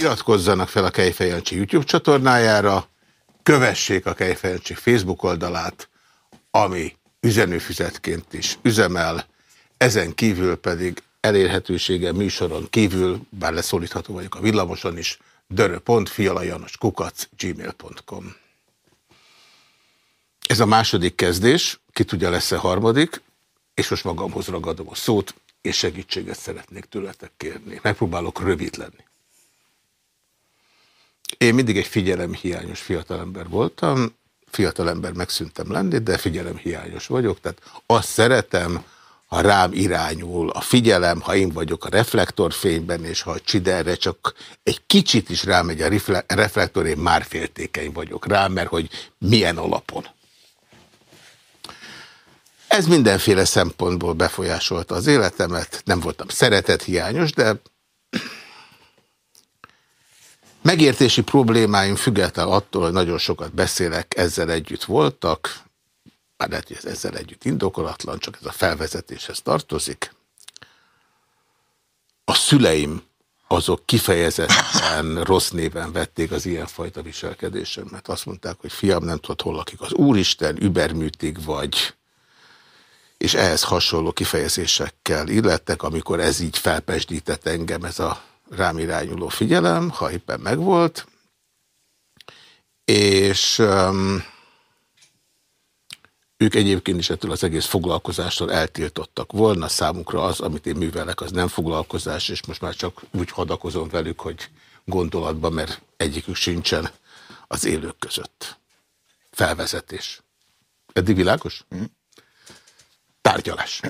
iratkozzanak fel a Kejfejancsi YouTube csatornájára, kövessék a Kejfejancsi Facebook oldalát, ami üzenőfüzetként is üzemel, ezen kívül pedig elérhetősége műsoron kívül, bár leszólítható vagyok a villamoson is, dörö.fialajanoskukac gmail.com Ez a második kezdés, ki tudja lesz-e harmadik, és most magamhoz ragadom a szót, és segítséget szeretnék tőletek kérni. Megpróbálok rövid lenni. Én mindig egy figyelemhiányos fiatalember voltam, fiatalember megszűntem lenni, de figyelemhiányos vagyok, tehát azt szeretem, ha rám irányul a figyelem, ha én vagyok a reflektorfényben, és ha a csiderre csak egy kicsit is rámegy a reflektor, én már féltékeny vagyok rá, mert hogy milyen alapon. Ez mindenféle szempontból befolyásolta az életemet, nem voltam szeretethiányos, de megértési problémáim független attól, hogy nagyon sokat beszélek, ezzel együtt voltak, már lehet, hogy ez ezzel együtt indokolatlan, csak ez a felvezetéshez tartozik. A szüleim azok kifejezetten rossz néven vették az ilyenfajta viselkedésemet. Azt mondták, hogy fiam nem tudod, hol lakik az Úristen, überműtig vagy, és ehhez hasonló kifejezésekkel illettek, amikor ez így felpesdített engem, ez a rám irányuló figyelem, ha éppen megvolt, és um, ők egyébként is ettől az egész foglalkozástól eltiltottak volna. Számukra az, amit én művelek, az nem foglalkozás, és most már csak úgy hadakozom velük, hogy gondolatban, mert egyikük sincsen az élők között. Felvezetés. Eddig világos? Mm. Tárgyalás.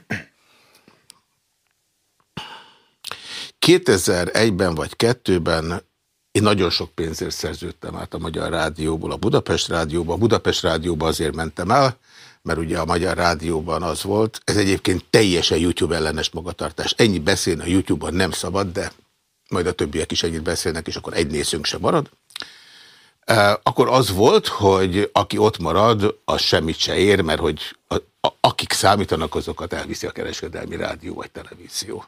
2001-ben vagy 2002-ben én nagyon sok pénzért szerződtem át a Magyar Rádióból a Budapest Rádióba. A Budapest Rádióba azért mentem el, mert ugye a Magyar Rádióban az volt, ez egyébként teljesen YouTube ellenes magatartás. Ennyi beszélni a YouTube-on nem szabad, de majd a többiek is ennyit beszélnek, és akkor egy nézőnk sem marad. Akkor az volt, hogy aki ott marad, az semmit se ér, mert hogy a, a, akik számítanak, azokat elviszi a kereskedelmi rádió vagy televízió.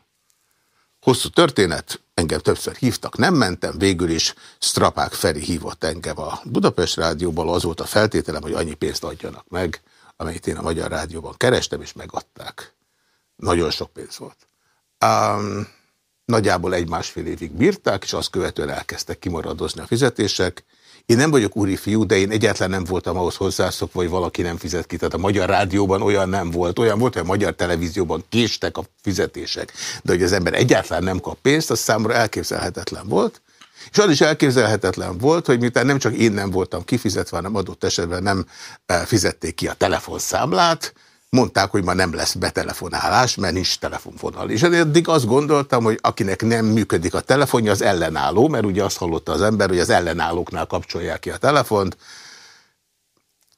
Hosszú történet, engem többször hívtak, nem mentem, végül is Strapák Feri hívott engem a Budapest Rádióból, az volt a feltételem, hogy annyi pénzt adjanak meg, amelyet én a Magyar Rádióban kerestem, és megadták. Nagyon sok pénz volt. Um, nagyjából egy-másfél évig bírták, és azt követően elkezdtek kimaradozni a fizetések. Én nem vagyok úri fiú, de én egyáltalán nem voltam ahhoz hozzászokva, hogy valaki nem fizet ki. Tehát a Magyar Rádióban olyan nem volt. Olyan volt, hogy a Magyar Televízióban késtek a fizetések. De hogy az ember egyáltalán nem kap pénzt, az számomra elképzelhetetlen volt. És az is elképzelhetetlen volt, hogy miután nem csak én nem voltam kifizetve, hanem adott esetben nem eh, fizették ki a telefonszámlát, mondták, hogy ma nem lesz betelefonálás, mert nincs telefonvonal. És eddig azt gondoltam, hogy akinek nem működik a telefonja, az ellenálló, mert ugye azt hallotta az ember, hogy az ellenállóknál kapcsolják ki a telefont,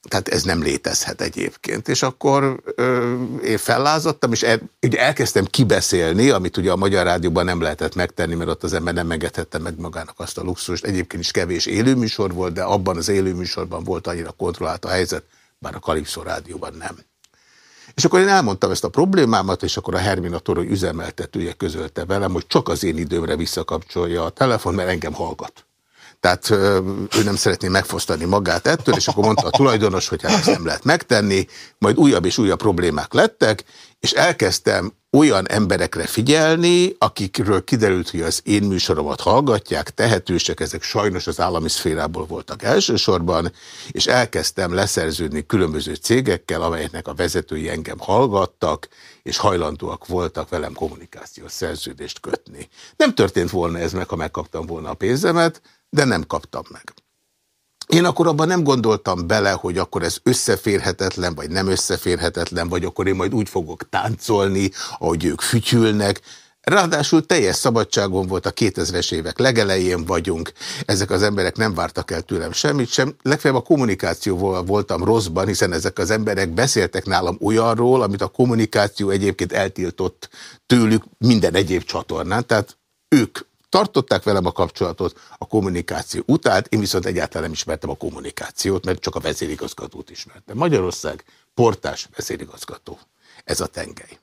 tehát ez nem létezhet egyébként. És akkor ö, én fellázadtam, és el, ugye elkezdtem kibeszélni, amit ugye a Magyar Rádióban nem lehetett megtenni, mert ott az ember nem engedhette meg magának azt a luxust. Egyébként is kevés élőműsor volt, de abban az élőműsorban volt annyira kontrollált a helyzet, bár a Kalipszó Rádióban nem. És akkor én elmondtam ezt a problémámat, és akkor a Hermina Torony üzemeltetője közölte velem, hogy csak az én időmre visszakapcsolja a telefon, mert engem hallgat. Tehát ő nem szeretné megfosztani magát ettől, és akkor mondta a tulajdonos, hogy hát ezt nem lehet megtenni, majd újabb és újabb problémák lettek, és elkezdtem olyan emberekre figyelni, akikről kiderült, hogy az én műsoromat hallgatják, tehetősek, ezek sajnos az állami szférából voltak elsősorban, és elkezdtem leszerződni különböző cégekkel, amelyeknek a vezetői engem hallgattak, és hajlandóak voltak velem kommunikációs szerződést kötni. Nem történt volna ez meg, ha megkaptam volna a pénzemet, de nem kaptam meg. Én akkor abban nem gondoltam bele, hogy akkor ez összeférhetetlen, vagy nem összeférhetetlen, vagy akkor én majd úgy fogok táncolni, ahogy ők fütyülnek. Ráadásul teljes szabadságon volt a 2000-es évek legelején vagyunk, ezek az emberek nem vártak el tőlem semmit sem, legfeljebb a kommunikációval voltam rosszban, hiszen ezek az emberek beszéltek nálam olyanról, amit a kommunikáció egyébként eltiltott tőlük minden egyéb csatornán, tehát ők tartották velem a kapcsolatot, a kommunikáció utált, én viszont egyáltalán nem ismertem a kommunikációt, mert csak a vezérigazgatót ismertem. Magyarország portás vezérigazgató. Ez a tengely.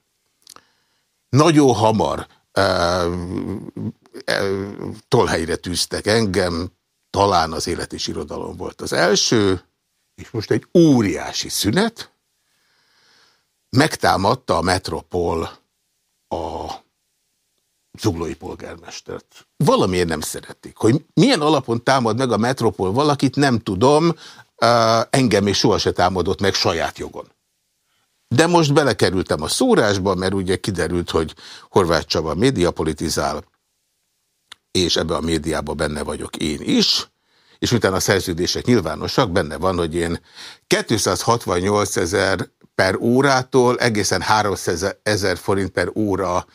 Nagyon hamar tolhelyre tűztek engem, talán az élet és irodalom volt az első, és most egy óriási szünet, megtámadta a Metropol a zuglói polgármestert. Valamiért nem szeretik. Hogy milyen alapon támad meg a Metropol valakit, nem tudom, engem még soha se támadott meg saját jogon. De most belekerültem a szórásba, mert ugye kiderült, hogy Horváth Csaba médiapolitizál, és ebbe a médiában benne vagyok én is, és utána a szerződések nyilvánosak, benne van, hogy én 268 ezer per órától egészen 300 ezer forint per óra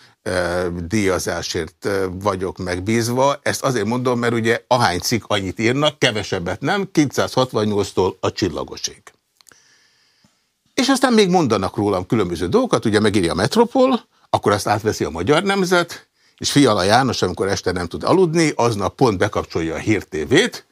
díjazásért vagyok megbízva. Ezt azért mondom, mert ugye ahány cikk annyit írnak, kevesebbet nem, 268-tól a csillagoség. És aztán még mondanak rólam különböző dolgokat, ugye megírja a Metropol, akkor azt átveszi a Magyar Nemzet, és Fiala János, amikor este nem tud aludni, aznap pont bekapcsolja a Hír TV-t,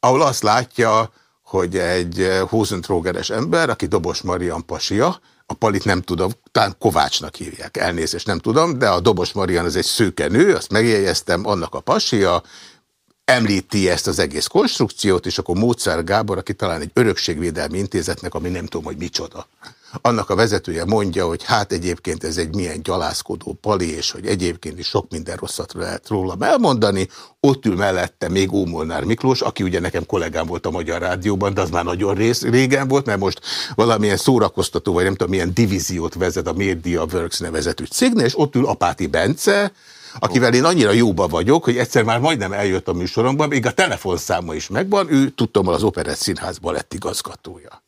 ahol azt látja, hogy egy hózentrógeres ember, aki Dobos Marian pasia, a palit nem tudom, talán Kovácsnak hívják, elnézést nem tudom, de a Dobos Marian az egy szőke nő, azt megjegyeztem, annak a pasia, említi ezt az egész konstrukciót, és akkor Mócár Gábor, aki talán egy örökségvédelmi intézetnek, ami nem tudom, hogy micsoda. Annak a vezetője mondja, hogy hát egyébként ez egy milyen gyalászkodó pali, és hogy egyébként is sok minden rosszat lehet róla elmondani. Ott ül mellette még Ómolnár Miklós, aki ugye nekem kollégám volt a Magyar Rádióban, de az már nagyon rész, régen volt, mert most valamilyen szórakoztató, vagy nem tudom, milyen divíziót vezet a Media Works nevezetű cégnél, és ott ül Apáti Bence, akivel én annyira jóba vagyok, hogy egyszer már majdnem eljött a műsoromban, még a telefonszáma is megvan, ő tudtam, az Operett Színházban lett igazgatója.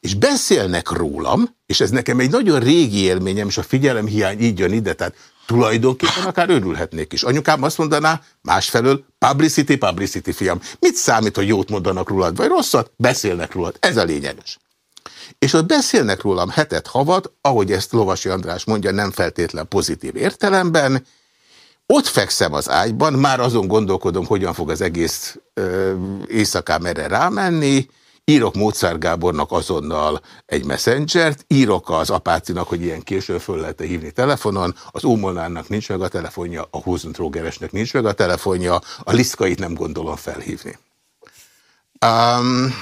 És beszélnek rólam, és ez nekem egy nagyon régi élményem, és a figyelemhiány így jön ide, tehát tulajdonképpen akár örülhetnék is. Anyukám azt mondaná, másfelől, publicity, publicity, fiam. Mit számít, hogy jót mondanak rólad, vagy rosszat? Beszélnek rólad. Ez a lényeges. És ott beszélnek rólam hetet, havat, ahogy ezt Lovasi András mondja, nem feltétlen pozitív értelemben, ott fekszem az ágyban, már azon gondolkodom, hogyan fog az egész ö, éjszakám erre rámenni, írok Mozart Gábornak azonnal egy messengert, írok az apácinak, hogy ilyen későn föl lehet -e hívni telefonon, az Ómolnárnak nincs meg a telefonja, a Húzentrógeresnek nincs meg a telefonja, a Liszkait nem gondolom felhívni. Um,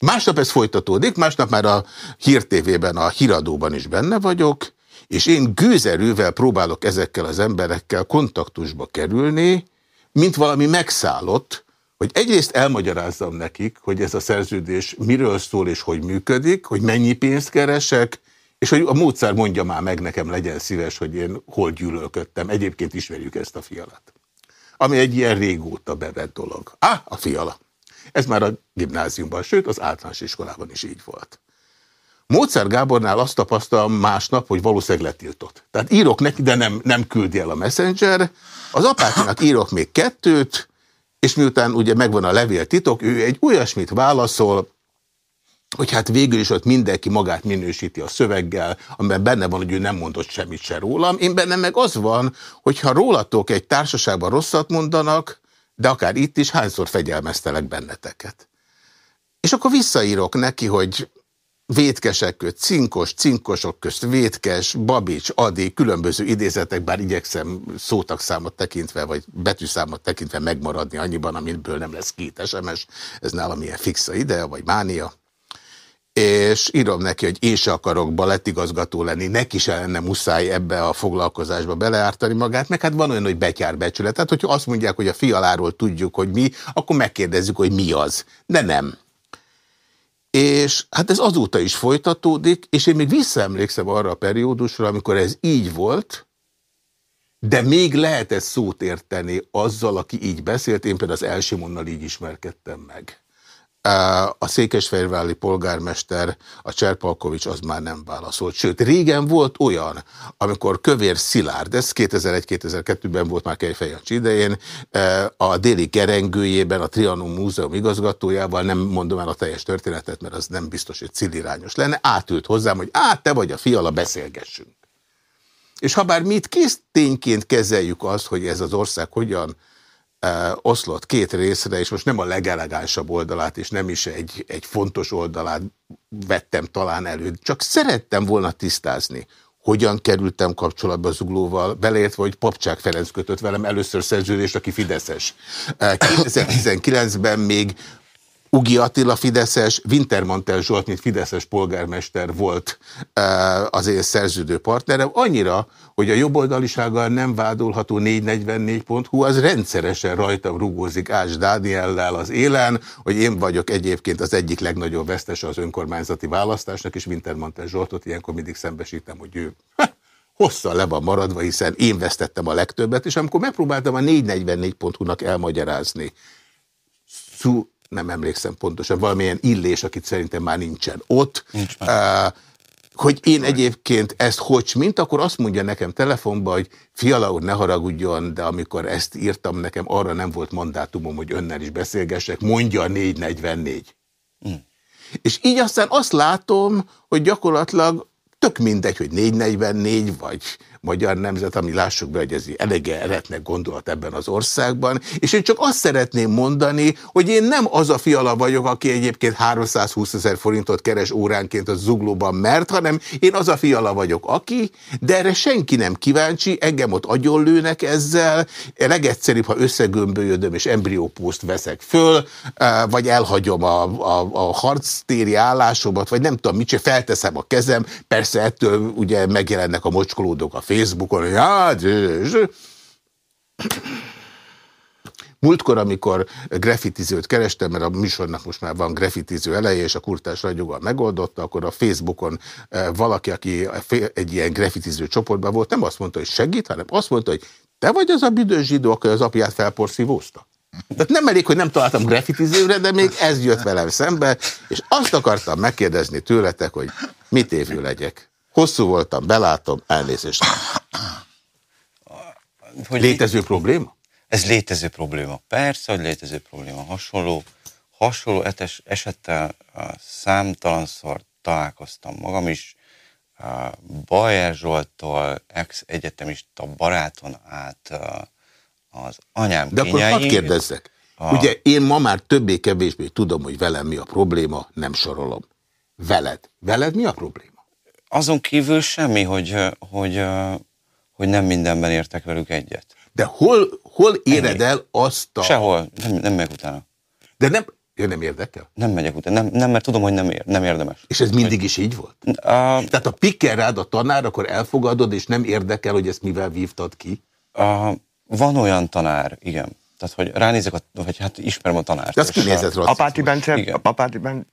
másnap ez folytatódik, másnap már a Hír TV-ben, a híradóban is benne vagyok, és én gőzerővel próbálok ezekkel az emberekkel kontaktusba kerülni, mint valami megszállott, hogy egyrészt elmagyarázzam nekik, hogy ez a szerződés miről szól és hogy működik, hogy mennyi pénzt keresek, és hogy a módszer mondja már meg nekem, legyen szíves, hogy én hol gyűlölködtem. Egyébként ismerjük ezt a fialat. Ami egy ilyen régóta bevett dolog. Á, a fiala. Ez már a gimnáziumban, sőt az általános iskolában is így volt. Módszer Gábornál azt tapasztalom másnap, hogy valószínűleg letiltott. Tehát írok neki, de nem, nem küldi el a messenger. Az apátinak írok még kettőt, és miután ugye megvan a levél titok, ő egy olyasmit válaszol, hogy hát végül is ott mindenki magát minősíti a szöveggel, amiben benne van, hogy ő nem mondott semmit se rólam. Én bennem meg az van, hogyha rólatok egy társaságban rosszat mondanak, de akár itt is hányszor fegyelmeztelek benneteket. És akkor visszaírok neki, hogy vétkesek közt, cinkos, cinkosok közt, vétkes, babics, adi, különböző idézetek, bár igyekszem szótagszámot tekintve, vagy betűszámot tekintve megmaradni annyiban, amiből nem lesz két SMS, ez nálam ilyen fixa ideje, vagy mánia. És írom neki, hogy én se akarok balettigazgató lenni, neki se lenne muszáj ebbe a foglalkozásba beleártani magát, meg hát van olyan, hogy betyár becsület. Tehát, hogyha azt mondják, hogy a fialáról tudjuk, hogy mi, akkor megkérdezzük, hogy mi az. De nem. És hát ez azóta is folytatódik, és én még visszaemlékszem arra a periódusra, amikor ez így volt, de még lehetett szót érteni azzal, aki így beszélt, én például az Elsimonnal így ismerkedtem meg. A székesfehérvári polgármester, a Cserpalkovics az már nem válaszolt. Sőt, régen volt olyan, amikor Kövér Szilárd, ez 2001-2002-ben volt már Kejfejancsi idején, a déli gerengőjében, a Trianon Múzeum igazgatójával, nem mondom el a teljes történetet, mert az nem biztos, hogy cilirányos lenne, átült hozzám, hogy át, te vagy a fiala, beszélgessünk. És ha bár mit kész tényként kezeljük azt, hogy ez az ország hogyan oszlott két részre, és most nem a legelegánsabb oldalát, és nem is egy, egy fontos oldalát vettem talán elő, csak szerettem volna tisztázni, hogyan kerültem kapcsolatba Zuglóval, beleértve, hogy Papcsák Ferenc kötött velem először szerződést, aki Fideszes. 2019-ben még Ugi Attila Fideszes, Wintermantel Zsolt, mint Fideszes polgármester volt az én szerződő partnerem, annyira, hogy a jobboldalisággal nem vádolható 444.hu, az rendszeresen rajtam rugózik Ás Dániellel az élen, hogy én vagyok egyébként az egyik legnagyobb vesztese az önkormányzati választásnak, és Wintermantel Zsoltot ilyenkor mindig szembesítem, hogy ő hosszan le van maradva, hiszen én vesztettem a legtöbbet, és amikor megpróbáltam a 444.hu-nak elmagyarázni, szú, nem emlékszem pontosan, valamilyen illés, akit szerintem már nincsen ott, Nincs uh, hogy én egyébként ezt hogy mint, akkor azt mondja nekem telefonban, hogy Fiala úr, ne haragudjon, de amikor ezt írtam nekem, arra nem volt mandátumom, hogy önnel is beszélgessek, mondja a 444. Mm. És így aztán azt látom, hogy gyakorlatilag tök mindegy, hogy 444 vagy magyar nemzet, ami lássuk be, hogy ez elege eretnek gondolat ebben az országban, és én csak azt szeretném mondani, hogy én nem az a fiala vagyok, aki egyébként 320 ezer forintot keres óránként a zuglóban mert, hanem én az a fiala vagyok, aki, de erre senki nem kíváncsi, engem ott agyonlőnek ezzel, legegyszerűbb, ha összegömbölyödöm és embriópószt veszek föl, vagy elhagyom a, a, a harctéri állásomat, vagy nem tudom mit, felteszem a kezem, persze ettől ugye megjelennek a mocskolódók a Facebookon, ja, Múltkor, amikor grafitizőt kerestem, mert a műsornak most már van grafitiző eleje, és a kurtás ragyoggal megoldotta, akkor a Facebookon eh, valaki, aki egy ilyen grafitiző csoportban volt, nem azt mondta, hogy segít, hanem azt mondta, hogy te vagy az a büdös zsidó, aki az apját felporszívózta. Tehát nem elég, hogy nem találtam grafitizőre, de még ez jött velem szembe, és azt akartam megkérdezni tőletek, hogy mit évő legyek. Hosszú voltam, belátom, elnézést. Hogy létező probléma? Ez létező probléma. Persze, hogy létező probléma. Hasonló, hasonló etes, esettel számtalanszor találkoztam magam is, Bajer Zsoltól, ex-egyetemista baráton át az anyám De akkor hadd kérdezzek. A... Ugye én ma már többé-kevésbé tudom, hogy velem mi a probléma, nem sorolom. Veled. Veled mi a probléma? Azon kívül semmi, hogy, hogy, hogy nem mindenben értek velük egyet. De hol, hol éred Ennyi. el azt a... Sehol, nem, nem meg utána. De nem, ja, nem érdekel? Nem megyek utána, nem, nem, mert tudom, hogy nem, ér, nem érdemes. És ez mindig is így volt? A... Tehát a pikker rád a tanár, akkor elfogadod, és nem érdekel, hogy ezt mivel vívtad ki? A... Van olyan tanár, igen. Tehát, hogy ránézek, a, vagy hát ismerem a tanárt. De az kinézett rossz. Apáti Bence, Apáti Bence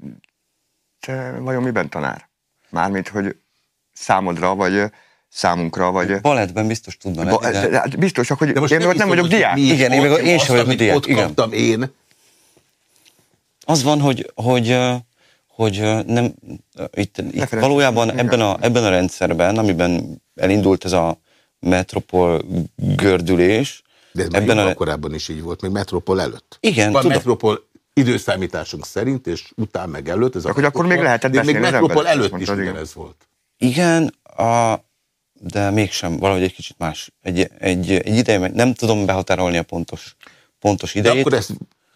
vajon miben tanár? Mármint, hogy számodra, vagy számunkra, vagy... Balettben biztos tudna lenni, de... Hát biztos, csak hogy de most én nem, nem vagyok diák. Igen, én, én sem vagyok diák. Ott igen. kaptam én. Az van, hogy, hogy, hogy nem, itt, itt valójában ebben a, ebben a rendszerben, amiben elindult ez a metropol gördülés, de ez ebben a... korábban is így volt, még metropol előtt. Igen, Van metropol időszámításunk szerint, és után meg előtt. Ez a hogy akkor még lehetett beszélni még metropol előtt is ugyanez volt. Igen, a, de mégsem, valahogy egy kicsit más. Egy, egy, egy ideje, nem tudom behatárolni a pontos, pontos idejét. De akkor ezt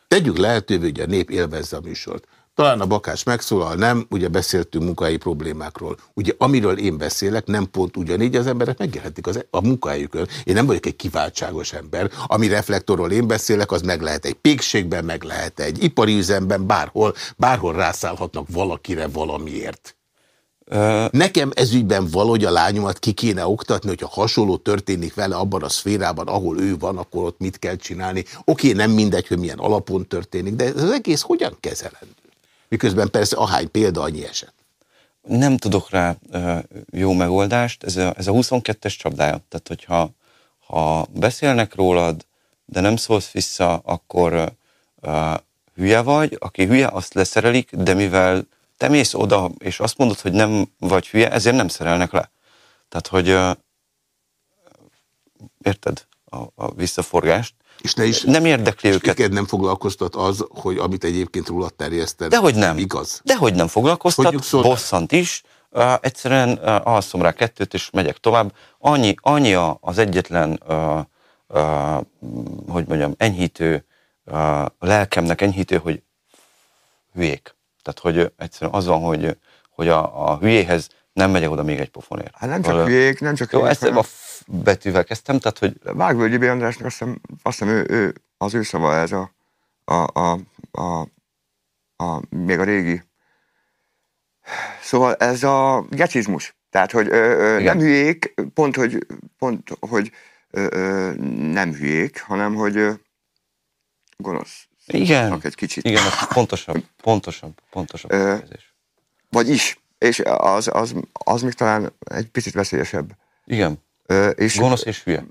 tegyük lehetővé, hogy a nép élvezze a műsort. Talán a bakás megszólal, nem, ugye beszéltünk munkai problémákról. Ugye amiről én beszélek, nem pont ugyanígy, az emberek megélhetik az, a munkahelyükön. Én nem vagyok egy kiváltságos ember. Ami reflektorról én beszélek, az meg lehet egy pékségben, meg lehet egy ipari üzemben, bárhol, bárhol rászállhatnak valakire valamiért. Nekem ezügyben valahogy a lányomat ki kéne oktatni, hogyha hasonló történik vele abban a szférában, ahol ő van, akkor ott mit kell csinálni. Oké, nem mindegy, hogy milyen alapon történik, de ez az egész hogyan kezelendő? Miközben persze ahány példa, annyi eset. Nem tudok rá jó megoldást, ez a, ez a 22-es csapdája. Tehát, hogyha ha beszélnek rólad, de nem szólsz vissza, akkor uh, hülye vagy, aki hülye, azt leszerelik, de mivel te mész oda, és azt mondod, hogy nem vagy hülye, ezért nem szerelnek le. Tehát, hogy érted a, a visszaforgást. És ne is, nem érdekli és őket. nem foglalkoztat az, hogy amit egyébként róla terjeszted, Dehogy nem. igaz? Dehogy nem foglalkoztat, bosszant is. Uh, egyszerűen uh, alszom rá kettőt, és megyek tovább. Annyi, annyi az egyetlen, uh, uh, hogy mondjam, enyhítő, uh, lelkemnek enyhítő, hogy hülyék. Tehát, hogy egyszerűen az van, hogy, hogy a, a hülyéhez nem megyek oda még egy pofonért. Hát nem csak hülyék, nem csak Jó, hülyék, ezt hanem- a f betűvel kezdtem, tehát hogy Vágvölgyi B. Andrásnak azt hiszem, azt hiszem ő, ő, az ő szava ez a, a, a, a, a, még a régi. Szóval ez a gecizmus. Tehát, hogy ö, ö, Igen. nem hülyék, pont, hogy, pont, hogy ö, ö, nem hülyék, hanem, hogy ö, gonosz. Igen, egy kicsit. igen, ez pontosabb, pontosabb, pontosabb kifejezés. Vagy is. És az, az, az még talán egy picit veszélyesebb. Igen, és gonosz és hülye.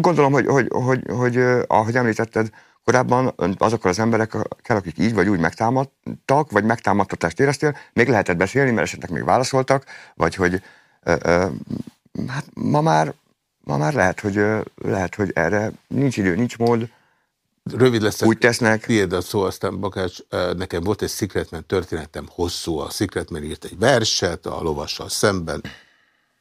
Gondolom, hogy, hogy, hogy, hogy, hogy ahogy említetted, korábban azokkal az emberekkel, akik így vagy úgy megtámadtak, vagy megtámadtatást éreztél, még lehetett beszélni, mert esetleg még válaszoltak, vagy hogy ö, ö, hát ma már, ma már lehet, hogy, lehet, hogy erre nincs idő, nincs mód, Rövid lesz. úgy tesznek. Tiéd a szó, aztán Bakács, nekem volt egy Secretman történetem, hosszú. A Secretman írt egy verset a lovassal szemben.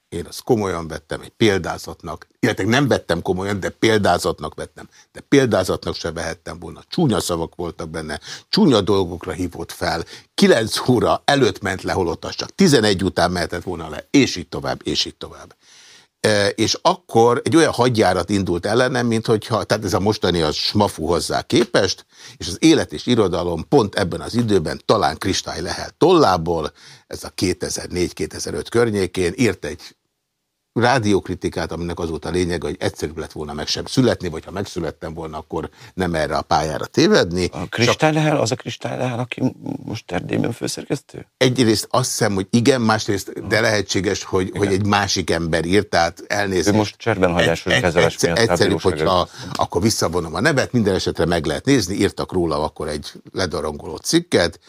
Én azt komolyan vettem, egy példázatnak, illetve nem vettem komolyan, de példázatnak vettem. De példázatnak se vehettem volna. Csúnya szavak voltak benne, csúnya dolgokra hívott fel. 9 óra előtt ment le, holott az csak 11 után mehetett volna le, és így tovább, és így tovább. És akkor egy olyan hadjárat indult ellenem, mint hogyha, tehát ez a mostani az smafu hozzá képest, és az élet és irodalom pont ebben az időben talán kristály lehet tollából, ez a 2004-2005 környékén írt egy rádiókritikát, aminek az volt a lényeg, hogy egyszerűbb lett volna meg sem születni, vagy ha megszülettem volna, akkor nem erre a pályára tévedni. A Kristálylehel, az a Kristálylehel, aki most Erdélyben főszerkesztő? Egyrészt azt hiszem, hogy igen, másrészt, de lehetséges, hogy, hogy egy másik ember írt, tehát elnézést. Ő most cserbenhagyásos Egy- egy- kezelés egyszer- miatt Egyszerűbb, hogyha akkor visszavonom a nevet, minden esetre meg lehet nézni, írtak róla akkor egy ledarangoló cikket,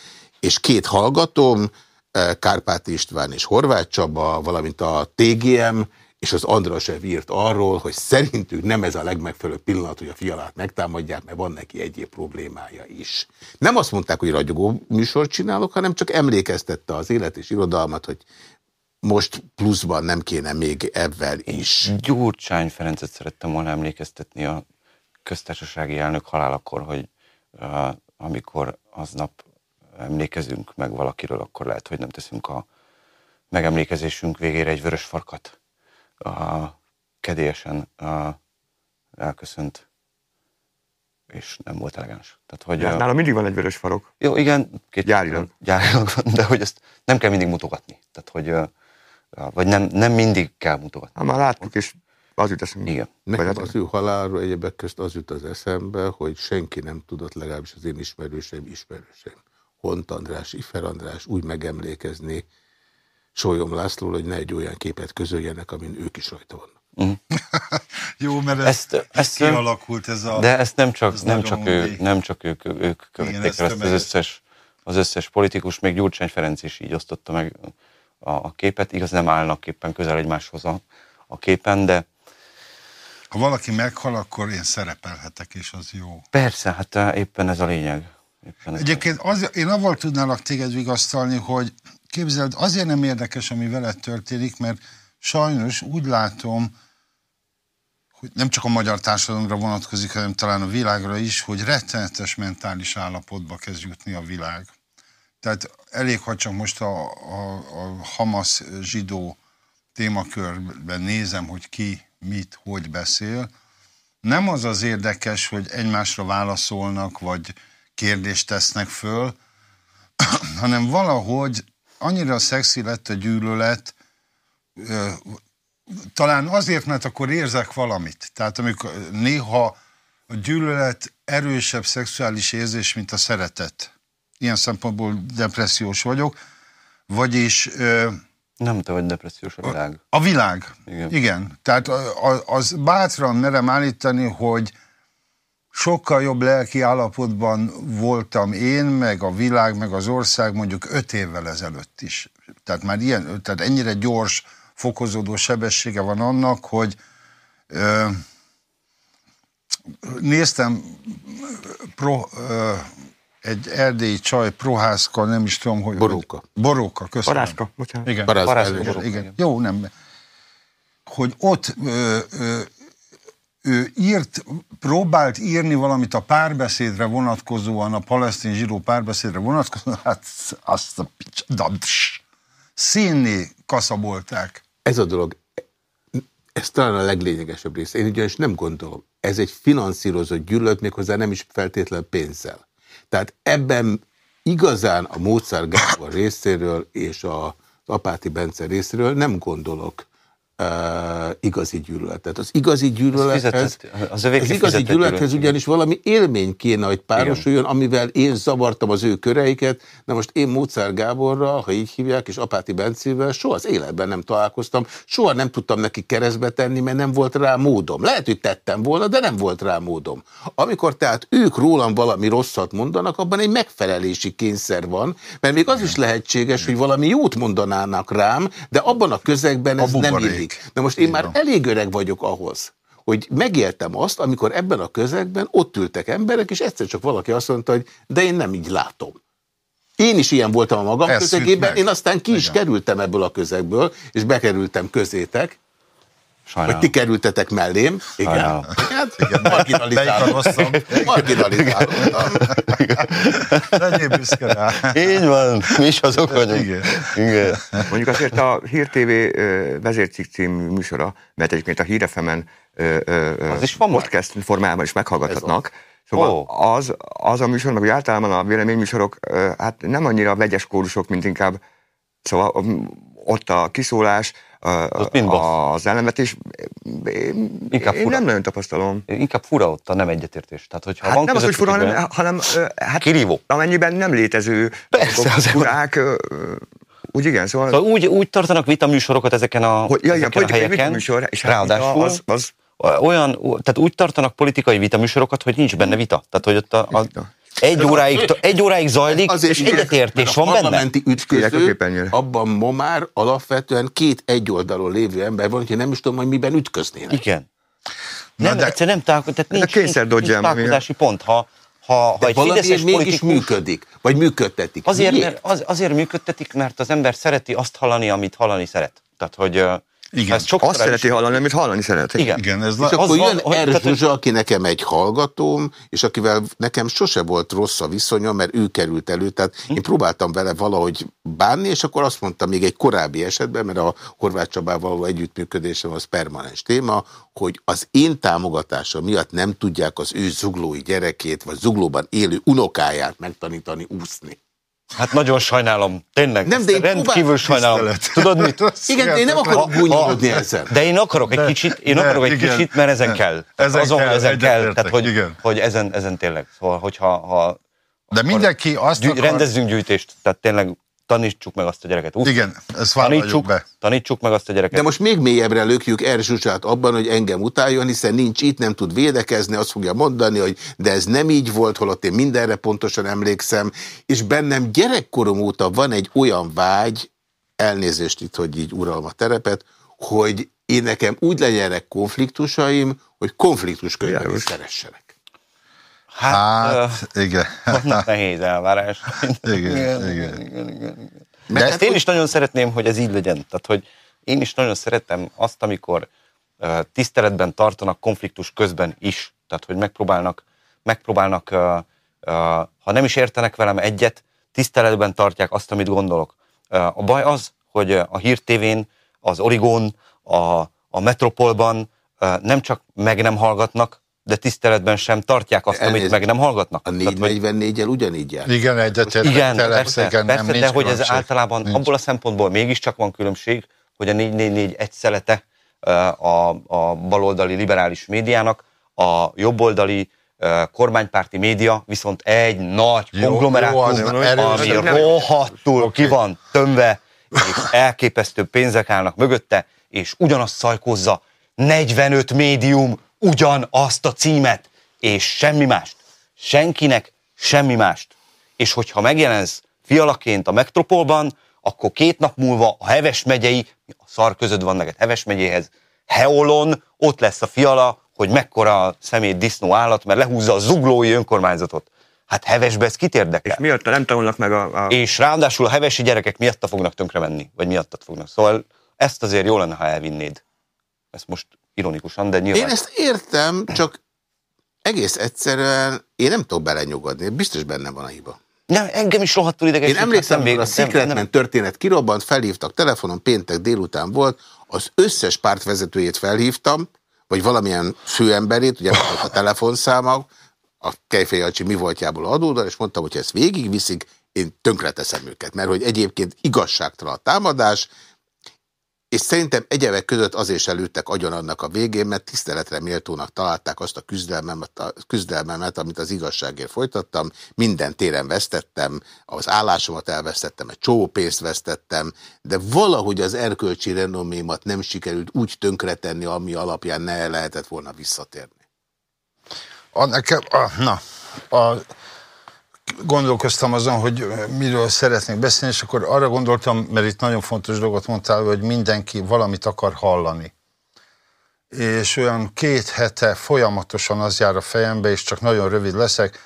és két hallgatóm, eh, Kárpát István és Horváth Csaba, valamint a TGM, és az Andrasev írt arról, hogy szerintük nem ez a legmegfelelőbb pillanat, hogy a fialát megtámadják, mert van neki egyéb problémája is. Nem azt mondták, hogy ragyogó műsort csinálok, hanem csak emlékeztette az élet és irodalmat, hogy most pluszban nem kéne még ebben is. Gyurcsány Ferencet szerettem volna emlékeztetni a köztársasági elnök halálakor, hogy uh, amikor aznap emlékezünk meg valakiről, akkor lehet, hogy nem teszünk a megemlékezésünk végére egy vörös farkat. Uh, kedélyesen uh, elköszönt, és nem volt elegáns. Tehát, hogy, Hát nálam mindig van egy vörös farok. jó, igen, két Gyárilag. gyárilag van, de hogy ezt nem kell mindig mutogatni. Tehát, hogy, vagy nem, nem mindig kell mutogatni. Hát már láttuk, és az jut eszembe. Igen. Nekem Vagy hát- az ő halálról egyebek közt az jut az eszembe, hogy senki nem tudott, legalábbis az én ismerőseim, ismerőseim, Hont András, Ifer András úgy megemlékezni Sólyom Lászlóról, hogy ne egy olyan képet közöljenek, amin ők is rajta vannak. Jó, mert ez, Ezt- ez, ezt- kialakult ez a... De ezt nem csak, ez nem csak, ő, nem csak ők, ők követték ezt el, ezt az összes, az összes politikus, még Gyurcsány Ferenc is így osztotta meg a, a képet. Igaz, nem állnak éppen közel egymáshoz a, a képen, de Ha valaki meghal, akkor én szerepelhetek, és az jó. persze, hát eh, éppen ez a lényeg. Egyébként az, én avval tudnálak téged vigasztalni, hogy képzeld, azért nem érdekes, ami veled történik, mert sajnos úgy látom, hogy nem csak a magyar társadalomra vonatkozik, hanem talán a világra is, hogy rettenetes mentális állapotba kezd jutni a világ. Tehát elég, ha csak most a, a, a Hamas zsidó témakörben nézem, hogy ki mit, hogy beszél, nem az az érdekes, hogy egymásra válaszolnak, vagy kérdést tesznek föl, hanem valahogy annyira szexi lett a gyűlölet, talán azért, mert akkor érzek valamit. Tehát amikor néha a gyűlölet erősebb szexuális érzés, mint a szeretet. Ilyen szempontból depressziós vagyok. Vagyis Nem te vagy depressziós a világ. a világ. Igen. Igen. Tehát az bátran merem állítani, hogy sokkal jobb lelki állapotban voltam én, meg a világ, meg az ország mondjuk öt évvel ezelőtt is. Tehát már ilyen, tehát ennyire gyors, fokozódó sebessége van annak, hogy ö, néztem pro, ö, egy erdélyi csaj, prohászka, nem is tudom, hogy... Boróka. Boróka, köszönöm. Parászka, bocsánat. Igen. Parászka Parászka boróka. Igen. Jó, nem. Hogy ott ö, ö, ő írt, próbált írni valamit a párbeszédre vonatkozóan, a palesztin zsidó párbeszédre vonatkozóan, hát azt a picsa, színni kaszabolták. Ez a dolog, ez talán a leglényegesebb része. Én ugyanis nem gondolom, ez egy finanszírozott gyűlölet, méghozzá nem is feltétlen pénzzel. Tehát ebben igazán a Mozart Gábor részéről és a Apáti Bence részéről nem gondolok uh, igazi gyűlöletet. Az igazi gyűlölethez, az, az igazi gyűlölethez ugyanis valami élmény kéne, hogy párosuljon, Igen. amivel én zavartam az ő köreiket. Na most én Mozart Gáborral, ha így hívják, és Apáti Bencével soha az életben nem találkoztam, soha nem tudtam neki keresztbe tenni, mert nem volt rá módom. Lehet, hogy tettem volna, de nem volt rá módom. Amikor tehát ők rólam valami rosszat mondanak, abban egy megfelelési kényszer van, mert még az is lehetséges, hogy valami jót mondanának rám, de abban a közegben ez a nem illik működik. Na most én már elég öreg vagyok ahhoz, hogy megéltem azt, amikor ebben a közegben ott ültek emberek, és egyszer csak valaki azt mondta, hogy de én nem így látom. Én is ilyen voltam a magam Ez közegében, én aztán ki is Igen. kerültem ebből a közegből, és bekerültem közétek, Sajnálom. Hogy ti kerültetek mellém. Igen. Hát, igen. Marginalizálódtam. Marginalizálódtam. Legyél büszke rá. Így van. Mi is azok vagyunk. Igen. Igen. Mondjuk azért a Hír TV vezércikk című műsora, mert egyébként a Hírefemen podcast formában is meghallgathatnak. Szóval oh. az, az a műsor, meg általában a véleményműsorok, hát nem annyira vegyes kórusok, mint inkább Szóval ott a kiszólás, a, az ellenvetés, én, inkább én fura. nem nagyon tapasztalom. Inkább fura ott a nem egyetértés. Tehát, hogyha hát van nem az, hogy fura, hanem, hanem hát kirívó. amennyiben nem létező Persze, az furák, úgy igen, szóval... szóval úgy, úgy tartanak vitaműsorokat ezeken a, hogy, ja, igen, ezeken a helyeken, műsor, és hát ráadásul az, az, olyan, tehát úgy tartanak politikai vitaműsorokat, hogy nincs benne vita. Tehát, hogy ott a, a egy óráig, egy óráig zajlik, Azért és egyetértés van benne. A parlamenti ütköző, abban ma már alapvetően két egy oldalon lévő ember van, hogy nem is tudom, hogy miben ütköznének. Igen. Nem, de, egyszer nem találkozott, tehát nincs, nincs, nincs találkozási pont. Ha, ha, ha egy fideszes mégis politikus, működik, vagy működtetik. Azért, mert, az, azért működtetik, mert az ember szereti azt hallani, amit hallani szeret. Tehát, hogy igen. Ezt Azt szereti hallani, amit hallani szeret. Igen. Igen ez és az, akkor jön Erzsuzsa, aki nekem egy hallgatóm, és akivel nekem sose volt rossz a viszonyom, mert ő került elő, tehát hm. én próbáltam vele valahogy bánni, és akkor azt mondta még egy korábbi esetben, mert a Horváth Csabával való együttműködésem az permanens téma, hogy az én támogatása miatt nem tudják az ő zuglói gyerekét, vagy zuglóban élő unokáját megtanítani úszni. Hát nagyon sajnálom, tényleg. Nem, de én rendkívül sajnálom. Tisztelet. Tudod mit? Igen, én nem akarok gúnyolódni ezen. De én akarok egy kicsit, én de, akarok egy igen. kicsit, mert ezen kell. Ezen Azon, kell, hogy ezen kell, tehát hogy, igen. hogy ezen, ezen tényleg. Szóval, hogyha ha, de mindenki azt gyű, akar... Rendezzünk gyűjtést, tehát tényleg tanítsuk meg azt a gyereket. Uf, Igen, ezt tanítsuk, be. tanítsuk meg azt a gyereket. De most még mélyebbre lökjük Erzsuzsát abban, hogy engem utáljon, hiszen nincs itt, nem tud védekezni, azt fogja mondani, hogy de ez nem így volt, holott én mindenre pontosan emlékszem, és bennem gyerekkorom óta van egy olyan vágy, elnézést itt, hogy így uralom a terepet, hogy én nekem úgy legyenek konfliktusaim, hogy konfliktus könyveket szeressenek. Hát, hát uh, igen. Vannak nehéz elvárás. igen, igen, igen, igen, igen. De ezt én is nagyon szeretném, hogy ez így legyen. Tehát, hogy én is nagyon szeretem azt, amikor uh, tiszteletben tartanak konfliktus közben is. Tehát, hogy megpróbálnak, megpróbálnak uh, uh, ha nem is értenek velem egyet, tiszteletben tartják azt, amit gondolok. Uh, a baj az, hogy a Hír TV-n, az Origón, a, a Metropolban uh, nem csak meg nem hallgatnak, de tiszteletben sem tartják azt, Elnézést, amit meg nem hallgatnak. A 444-el ugyanígy jár. Igen, egyetért. Igen, persze, igen, persze nem, de hogy ez általában nincs. abból a szempontból mégiscsak van különbség, hogy a 444 egy szelete a, a baloldali liberális médiának, a jobboldali kormánypárti média viszont egy nagy konglomerátum, ami rohadtul okay. ki van tömve, és elképesztő pénzek állnak mögötte, és ugyanazt szajkozza 45 médium ugyanazt a címet, és semmi mást. Senkinek semmi mást. És hogyha megjelensz fialaként a Metropolban, akkor két nap múlva a Heves megyei, a szar között van neked Heves megyéhez, Heolon, ott lesz a fiala, hogy mekkora szemét disznó állat, mert lehúzza a zuglói önkormányzatot. Hát hevesbe ez kit érdekel? És miatt nem tanulnak meg a, a... És ráadásul a hevesi gyerekek miatta fognak tönkre menni, vagy miattat fognak. Szóval ezt azért jó lenne, ha elvinnéd. Ezt most ironikusan, de nyilván... Én ezt értem, csak egész egyszerűen én nem tudok belenyugodni. Biztos benne van a hiba. Nem, engem is rohadtul ideges. Én emlékszem, hogy a Secretman történet kirobbant, felhívtak telefonon, péntek délután volt, az összes pártvezetőjét felhívtam, vagy valamilyen főemberét, ugye a telefonszáma, a Kejfej Jancsi mi voltjából adódóan, és mondtam, hogy ezt végigviszik, én tönkreteszem őket, mert hogy egyébként igazságtalan a támadás, és szerintem egyebek között azért is előttek agyon annak a végén, mert tiszteletre méltónak találták azt a küzdelmemet, a küzdelmemet, amit az igazságért folytattam. Minden téren vesztettem, az állásomat elvesztettem, egy csomó pénzt vesztettem, de valahogy az erkölcsi renomémat nem sikerült úgy tönkretenni, ami alapján ne lehetett volna visszatérni. A, nekem, a, na, a, gondolkoztam azon, hogy miről szeretnék beszélni, és akkor arra gondoltam, mert itt nagyon fontos dolgot mondtál, hogy mindenki valamit akar hallani. És olyan két hete folyamatosan az jár a fejembe, és csak nagyon rövid leszek,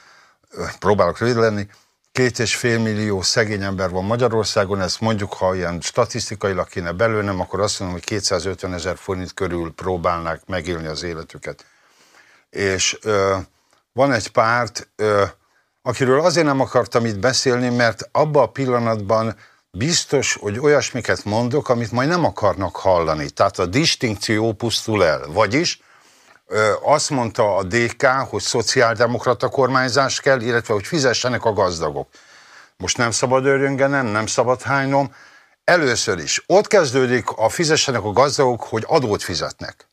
próbálok rövid lenni, két és fél millió szegény ember van Magyarországon, ezt mondjuk, ha ilyen statisztikailag kéne belőlem, akkor azt mondom, hogy 250 ezer forint körül próbálnák megélni az életüket. És ö, van egy párt, ö, akiről azért nem akartam itt beszélni, mert abban a pillanatban biztos, hogy olyasmiket mondok, amit majd nem akarnak hallani. Tehát a distinkció pusztul el. Vagyis azt mondta a DK, hogy szociáldemokrata kormányzás kell, illetve hogy fizessenek a gazdagok. Most nem szabad örjöngenem, nem szabad hánynom. Először is ott kezdődik a fizessenek a gazdagok, hogy adót fizetnek.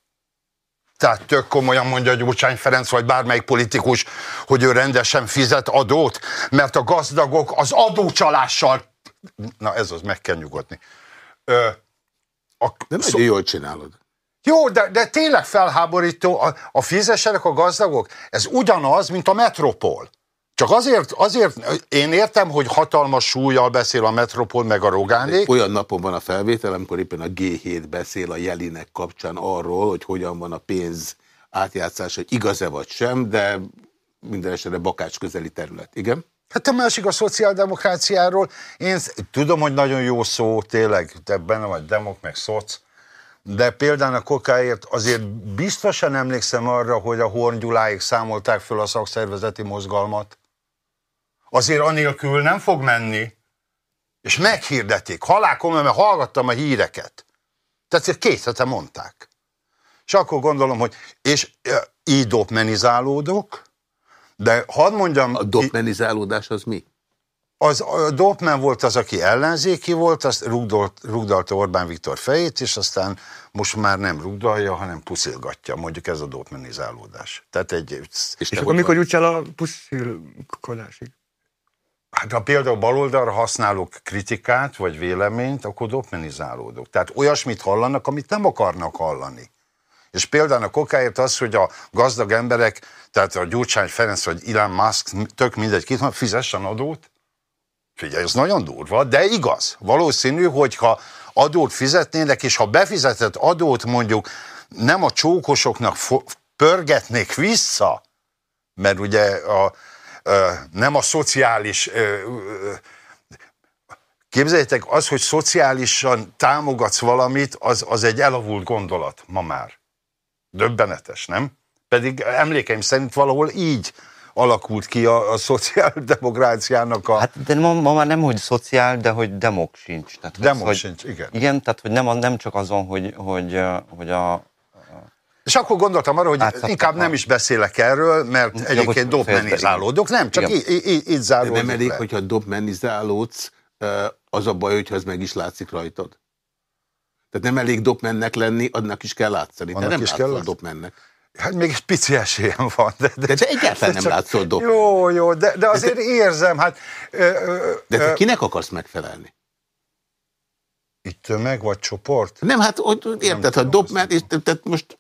Tehát tök komolyan mondja Gyurcsány Ferenc, vagy bármelyik politikus, hogy ő rendesen fizet adót, mert a gazdagok az adócsalással... Na ez az, meg kell nyugodni. Ö, a, De szó... jól csinálod. Jó, de, de tényleg felháborító. A, a fizessenek a gazdagok, ez ugyanaz, mint a metropol. Csak azért, azért én értem, hogy hatalmas súlyjal beszél a Metropol meg a Rogánék. Olyan napon van a felvétel, amikor éppen a G7 beszél a Jelinek kapcsán arról, hogy hogyan van a pénz átjátszás, hogy igaz-e vagy sem, de minden esetre bakács közeli terület. Igen? Hát a másik a szociáldemokráciáról. Én tudom, hogy nagyon jó szó, tényleg, te benne vagy demok, meg szoc, de például a kokáért azért biztosan emlékszem arra, hogy a Horn Gyuláig számolták föl a szakszervezeti mozgalmat, azért anélkül nem fog menni, és meghirdetik. Halálkomolyan, mert hallgattam a híreket. Tehát két hete mondták. És akkor gondolom, hogy és így dopmenizálódok, de hadd mondjam... A dopmenizálódás az mi? Az, a Dopman volt az, aki ellenzéki volt, azt rugdolt, rugdalta Orbán Viktor fejét, és aztán most már nem rugdalja, hanem puszilgatja. Mondjuk ez a dopmenizálódás. Tehát egy... És, és akkor mikor jutsz el a puszilkodásig? Hát ha például baloldalra használok kritikát vagy véleményt, akkor dopmenizálódok. Tehát olyasmit hallanak, amit nem akarnak hallani. És például a kokáért az, hogy a gazdag emberek, tehát a Gyurcsány Ferenc vagy Elon Musk, tök mindegy, kit fizessen adót. Figyelj, ez nagyon durva, de igaz. Valószínű, hogy ha adót fizetnének, és ha befizetett adót mondjuk nem a csókosoknak pörgetnék vissza, mert ugye a, nem a szociális Képzeljétek, az, hogy szociálisan támogatsz valamit, az, az egy elavult gondolat ma már. Döbbenetes, nem? Pedig emlékeim szerint valahol így alakult ki a, a szociáldemokráciának a... Hát de ma, ma már nem, hogy szociál, de hogy demok sincs. Tehát, demok hogy, sincs, igen. Igen, tehát hogy nem, nem csak azon, hogy, hogy, hogy a és akkor gondoltam arra, hogy Átszaptak inkább nem is beszélek erről, mert ja, egyébként dobmenizálódok. Nem, csak így záródik Nem elég, le. hogyha dobmenizálódsz, az a baj, hogyha ez meg is látszik rajtad. Tehát nem elég dobmennek lenni, annak is kell látszani. Annak Te nem is kell a dobmennek. Hát még egy pici esélyem van. De, de, de, de egyáltalán nem látszol dobni. Jó, jó, de, de azért de, érzem, hát... Ö, ö, de te ö, kinek akarsz megfelelni? Itt tömeg vagy csoport? Nem, hát hogy érted, ha dob, mert tehát most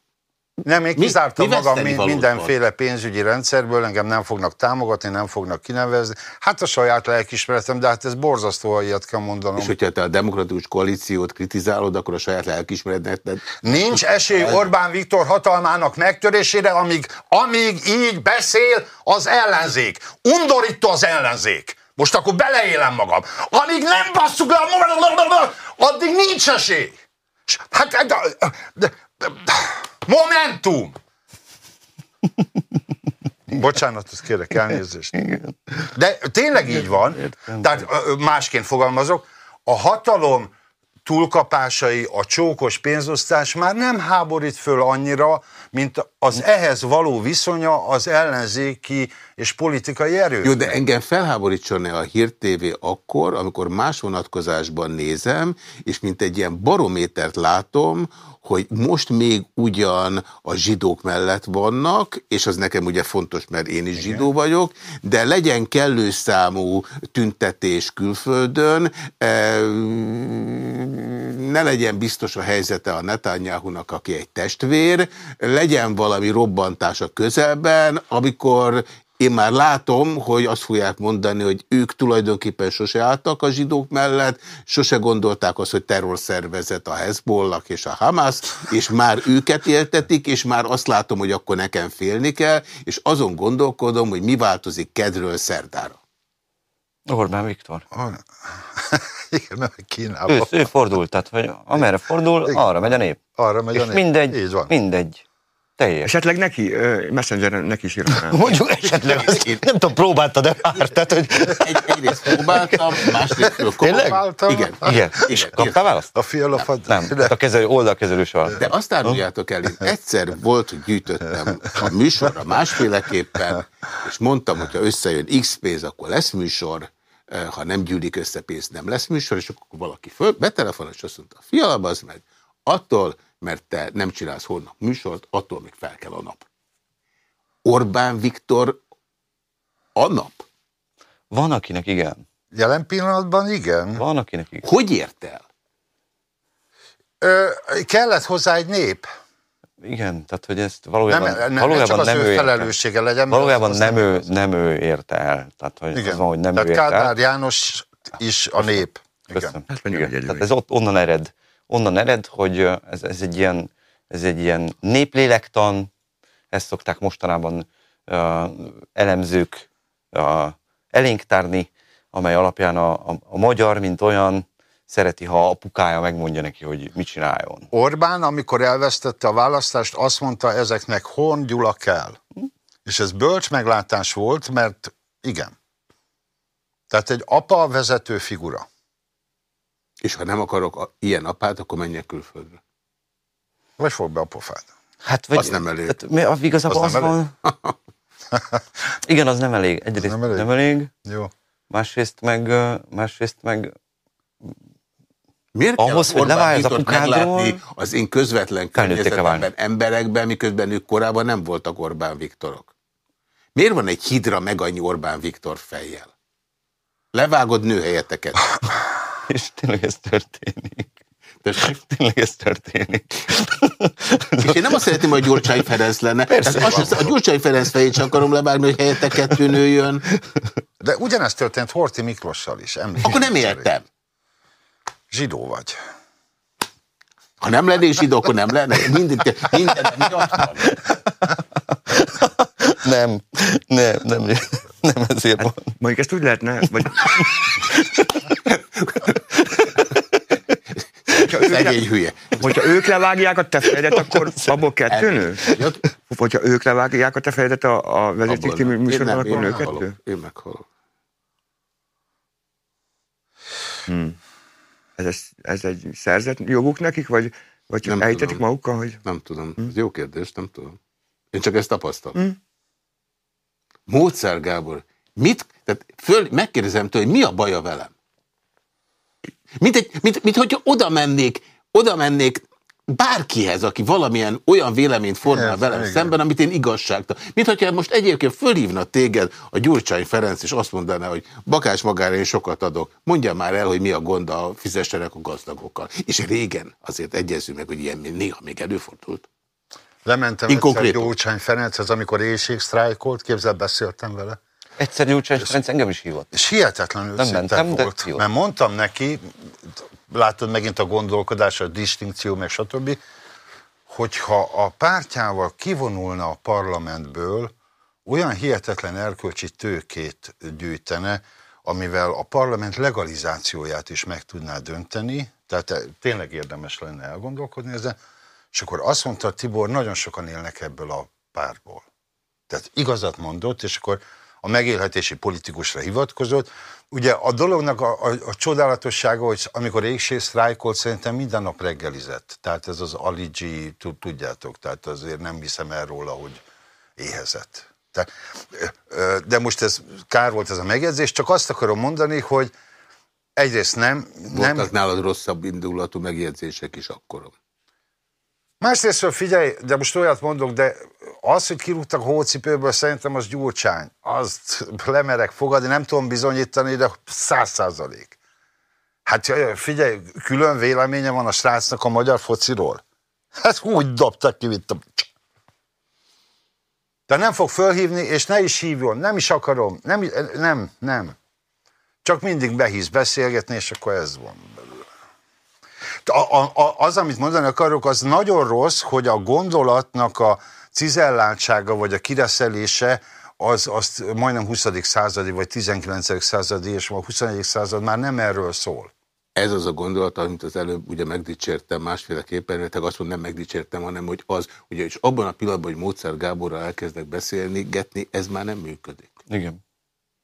nem, én kizártam mi, mi magam mi, mindenféle pénzügyi rendszerből, engem nem fognak támogatni, nem fognak kinevezni. Hát a saját lelkismeretem, de hát ez borzasztó, ilyet kell mondanom. És hogyha te a demokratikus koalíciót kritizálod, akkor a saját lelkismeretet... Nincs esély Orbán Viktor hatalmának megtörésére, amíg, amíg így beszél az ellenzék. Undorító az ellenzék. Most akkor beleélem magam. Amíg nem basszuk le, addig nincs esély. Hát, de, de, de, Momentum! Bocsánatot kérek, elnézést. De tényleg így van. Tehát másként fogalmazok. A hatalom túlkapásai, a csókos pénzosztás már nem háborít föl annyira, mint az ehhez való viszonya az ellenzéki és politikai erő. Jó, de engem felháborítson -e a Hír TV akkor, amikor más vonatkozásban nézem, és mint egy ilyen barométert látom, hogy most még ugyan a zsidók mellett vannak, és az nekem ugye fontos, mert én is zsidó vagyok, de legyen kellő számú tüntetés külföldön, ne legyen biztos a helyzete a Netanyahu-nak, aki egy testvér, legyen valami robbantás a közelben, amikor én már látom, hogy azt fogják mondani, hogy ők tulajdonképpen sose álltak a zsidók mellett, sose gondolták azt, hogy terrorszervezet a Hezbollah és a Hamas, és már őket éltetik, és már azt látom, hogy akkor nekem félni kell, és azon gondolkodom, hogy mi változik kedről szerdára. Orbán Viktor. Igen, nem Kínában. Ő, ő fordul, tehát hogy amerre fordul, Igen. arra megy a nép. Arra megy és a nép. mindegy, Így van. mindegy. Teljes. Esetleg neki, uh, Messengeren neki is írhatnám. Mondjuk esetleg, nem tudom, próbáltad de már? Tehát, hogy... Egy, egyrészt próbáltam, másrészt próbáltam. Igen, igen. És kaptál választ? A fialapad. Nem, nem. a kezelő, oldalkezelő soha. De azt áruljátok el, én egyszer volt, hogy gyűjtöttem a műsorra másféleképpen, és mondtam, hogyha összejön X pénz, akkor lesz műsor, ha nem gyűlik össze pénz, nem lesz műsor, és akkor valaki föl, betelefonál, és azt mondta, fialap, az meg, attól, mert te nem csinálsz holnap műsort, attól még fel kell a nap. Orbán Viktor a nap? Van, akinek igen. Jelen pillanatban igen. Van, akinek igen. Hogy ért el? Ö, kellett hozzá egy nép. Igen, tehát hogy ezt valójában nem, nem, valójában nem, nem ő felelőssége legyen. Valójában nem ő, nem ő érte el. Tehát, hogy Igen. az van, hogy nem tehát ő érte Kádár el. János is a nép. Köszönöm. Hát, Igen. Tehát ez ott onnan ered. Onnan ered, hogy ez, ez, egy ilyen, ez egy ilyen néplélektan, ezt szokták mostanában uh, elemzők uh, elénk tárni, amely alapján a, a, a magyar, mint olyan, szereti, ha apukája megmondja neki, hogy mit csináljon. Orbán, amikor elvesztette a választást, azt mondta, ezeknek Horn Gyula kell. Hm? És ez bölcs meglátás volt, mert igen. Tehát egy apa vezető figura. És ha nem akarok ilyen apát, akkor menjek külföldre. Vagy fog be a pofát. Hát, vagy, az nem elég. Tehát, mi, igazából az, Az az nem van... Igen, az nem elég. Egyrészt nem nem elég? nem elég, Jó. másrészt meg, másrészt meg Miért Ahhoz, kell hogy leválj az apukádról, az én közvetlen környezetemben emberekben, miközben ők korábban nem voltak Orbán Viktorok? Miért van egy hidra meg annyi Orbán Viktor fejjel? Levágod nőhelyeteket. és tényleg ez történik. Tessék? Tényleg ez történik. És én nem azt szeretném, hogy Gyurcsány Ferenc lenne. Persze, azt a Gyurcsány Ferenc fejét sem akarom levágni, hogy helyette kettő nő jön. De ugyanezt történt Horti Miklossal is. Emlékszem. Akkor nem értem. Zsidó vagy. Ha nem lennék zsidó, akkor nem lenne. Minden, minden miatt van. nem, nem, nem, nem ezért van. Mondjuk ezt úgy lehetne, vagy... Hogyha ők, Szegény hülye. hogyha ők levágják a te fejedet, akkor abból kettő nő? Hogyha ők levágják a te fejedet a, a vezeték műsorban, akkor nő kettő? Én meghalok. Ez, ez, ez egy szerzett joguk nekik, vagy, vagy csak Nem ejtetik tudom. magukkal, hogy... Nem tudom. Ez jó kérdés, nem tudom. Én csak ezt tapasztalom. Módszer Gábor, mit, tehát föl, megkérdezem tőle, hogy mi a baja velem? Mint, egy, mint, mint hogyha oda mennék, oda mennék bárkihez, aki valamilyen olyan véleményt formál Értem, velem igen. szemben, amit én igazságtalan. Mint hogyha most egyébként fölhívna téged a Gyurcsány Ferenc, és azt mondaná, hogy bakás magára én sokat adok. Mondja már el, hogy mi a gond a fizessenek a gazdagokkal. És régen azért egyezünk meg, hogy ilyen néha még előfordult. Lementem egyszer. Gyurcsány Ferenchez, amikor éjségsztrájkolt, képzel, beszéltem vele. Egyszer Gyurcsány Ferenc engem is hívott. És hihetetlenül Nem mentem, de volt. jó. Mert mondtam neki, látod megint a gondolkodás, a distinkció, meg stb., hogyha a pártjával kivonulna a parlamentből, olyan hihetetlen erkölcsi tőkét gyűjtene, amivel a parlament legalizációját is meg tudná dönteni, tehát tényleg érdemes lenne elgondolkodni ezen, és akkor azt mondta Tibor, nagyon sokan élnek ebből a pártból. Tehát igazat mondott, és akkor a megélhetési politikusra hivatkozott. Ugye a dolognak a, a, a csodálatossága, hogy amikor égség sztrájkolt, szerintem minden nap reggelizett. Tehát ez az Aligi, tudjátok, tehát azért nem hiszem el róla, hogy éhezett. Tehát, de most ez kár volt ez a megjegyzés, csak azt akarom mondani, hogy egyrészt nem... Voltak nem, nálad rosszabb indulatú megjegyzések is akkor. Másrészt figyelj, de most olyat mondok, de az, hogy kirúgtak hócipőből, szerintem az gyurcsány. Azt lemerek fogadni, nem tudom bizonyítani, de száz százalék. Hát figyelj, külön véleménye van a srácnak a magyar fociról. Hát úgy dobtak ki, mint a... De nem fog fölhívni, és ne is hívjon, nem is akarom, nem, nem, nem. Csak mindig behisz beszélgetni, és akkor ez van. A, a, az, amit mondani akarok, az nagyon rossz, hogy a gondolatnak a cizelláltsága vagy a kireszelése az, az majdnem 20. századi vagy 19. századi, és a 21. század már nem erről szól. Ez az a gondolat, amit az előbb ugye megdicsértem másféleképpen, mert azt mondom, nem megdicsértem, hanem hogy az, ugye, és abban a pillanatban, hogy Mozart Gáborral elkezdek beszélni, getni, ez már nem működik. Igen.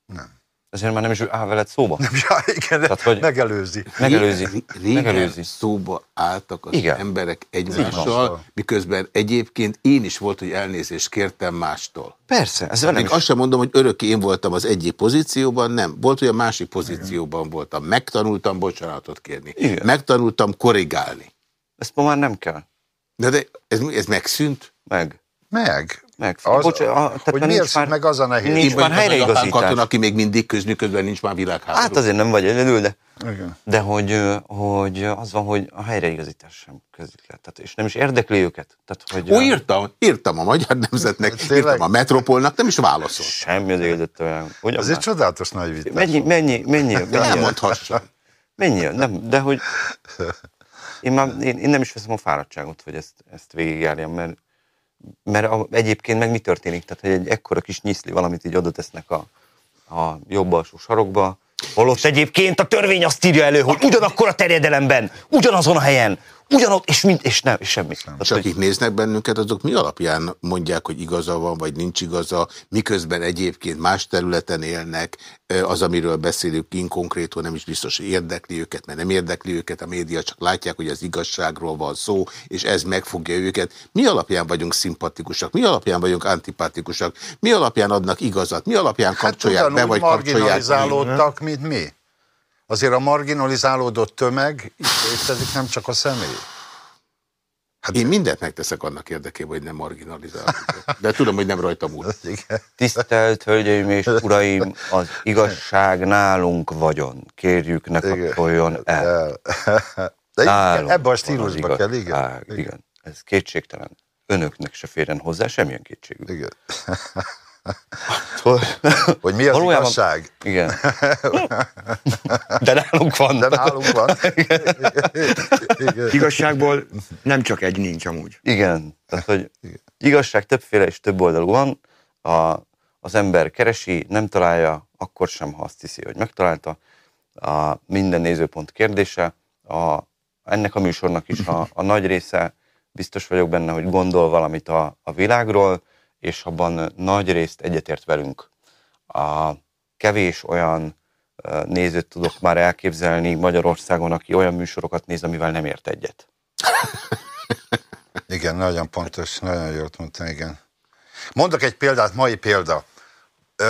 Nem. Ezért már nem is áll veled szóba. Nem, ja, igen, Tehát, hogy megelőzi. Megelőzi. Régen megelőzi. szóba álltak az igen. emberek egymással, miközben egyébként én is volt, hogy elnézést kértem mástól. Persze, ez velem Még azt sem mondom, hogy örökké én voltam az egyik pozícióban, nem. Volt, hogy a másik pozícióban igen. voltam. Megtanultam bocsánatot kérni. Igen. Megtanultam korrigálni. Ezt ma már nem kell. De, de ez, ez megszűnt? Meg. Meg. Meg. Az, Bocs, a, tehát hogy miért már, meg az a nehéz? Nincs már helyreigazítás. Katona, aki még mindig közni közben nincs már világháború. Hát azért nem vagy egyedül, de, Igen. de hogy, hogy az van, hogy a helyreigazítás sem közik le. Tehát, és nem is érdekli őket. Tehát, hogy, Ó, írtam, írtam a Magyar Nemzetnek, Tényleg? írtam a Metropolnak, nem is válaszol. Semmi az éldett olyan. Ugyan Ez egy csodálatos nagy vitás. Mennyi, mennyi, mennyi, mennyi, Elmondhassam. Mennyi, nem, de hogy én, már, én, én nem is veszem a fáradtságot, hogy ezt, ezt végigjárjam, mert mert egyébként meg mi történik? Tehát, hogy egy ekkora kis nyiszli valamit így oda tesznek a, a jobb alsó sarokba, Holott egyébként a törvény azt írja elő, hogy ugyanakkor a terjedelemben, ugyanazon a helyen, ugyanott, és, mind, és, nem, és semmi. Csak akik néznek bennünket, azok mi alapján mondják, hogy igaza van, vagy nincs igaza, miközben egyébként más területen élnek, az, amiről beszélünk inkonkrétan, nem is biztos, hogy érdekli őket, mert nem érdekli őket, a média csak látják, hogy az igazságról van szó, és ez megfogja őket. Mi alapján vagyunk szimpatikusak, mi alapján vagyunk antipatikusak, mi alapján adnak igazat, mi alapján hát kapcsolják hát, be, vagy kapcsolják mint mi. Azért a marginalizálódott tömeg létezik, nem csak a személy. Hát Én mindent megteszek annak érdekében, hogy nem marginalizálok. De tudom, hogy nem rajtam múl. Tisztelt Hölgyeim és Uraim, az igazság nálunk vagyon. Kérjük, ne kapcsoljon el. De nálunk ebben a stílusban kell, igen. igen. igen. Ez kétségtelen. Önöknek se férjen hozzá semmilyen kétségük. Igen. Hogy mi az Valójában, igazság? Igen. De nálunk van. De nálunk van. Igen. Igazságból nem csak egy nincs amúgy. Igen. Tehát, hogy igazság többféle és több oldalú van. A, az ember keresi, nem találja, akkor sem, ha azt hiszi, hogy megtalálta. A minden nézőpont kérdése. A, ennek a műsornak is a, a nagy része, biztos vagyok benne, hogy gondol valamit a, a világról, és abban nagy részt egyetért velünk. A kevés olyan nézőt tudok már elképzelni Magyarországon, aki olyan műsorokat néz, amivel nem ért egyet. Igen, nagyon pontos, nagyon jól mondtam, igen. Mondok egy példát, mai példa.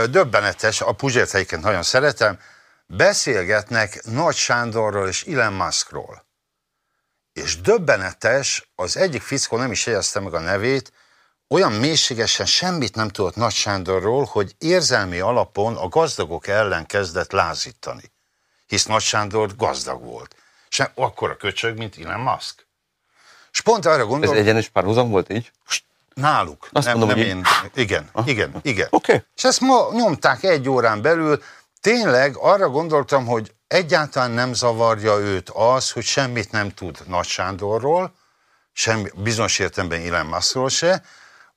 Döbbenetes, a Puzsért helyiként nagyon szeretem, beszélgetnek Nagy Sándorról és Elon Muskról. És döbbenetes, az egyik fickó nem is jegyezte meg a nevét, olyan mélységesen semmit nem tudott Nagy Sándorról, hogy érzelmi alapon a gazdagok ellen kezdett lázítani. Hisz Nagy Sándor gazdag volt. És akkor a köcsög, mint Elon Musk. És pont arra gondolom... Ez egyenes párhuzam volt így? Náluk. Azt nem, mondom, nem én. Igen, ah. igen, igen. Okay. És ezt ma nyomták egy órán belül. Tényleg arra gondoltam, hogy egyáltalán nem zavarja őt az, hogy semmit nem tud Nagy Sándorról, semmi, bizonyos értelemben Elon Muskról se,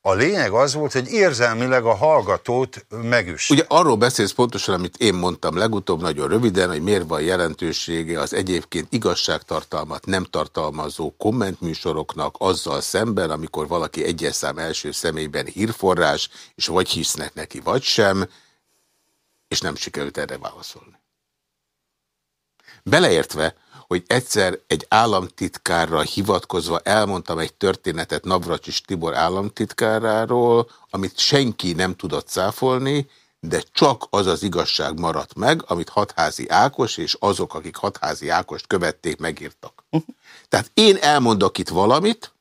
A lényeg az volt, hogy érzelmileg a hallgatót megüs. Ugye arról beszélsz pontosan, amit én mondtam legutóbb, nagyon röviden, hogy miért van jelentősége az egyébként igazságtartalmat nem tartalmazó kommentműsoroknak azzal szemben, amikor valaki egyes szám első személyben hírforrás, és vagy hisznek neki, vagy sem, és nem sikerült erre válaszolni. Beleértve, hogy egyszer egy államtitkárra hivatkozva elmondtam egy történetet Navracsis Tibor államtitkáráról, amit senki nem tudott száfolni, de csak az az igazság maradt meg, amit Hatházi Ákos és azok, akik Hatházi Ákost követték, megírtak. Tehát én elmondok itt valamit,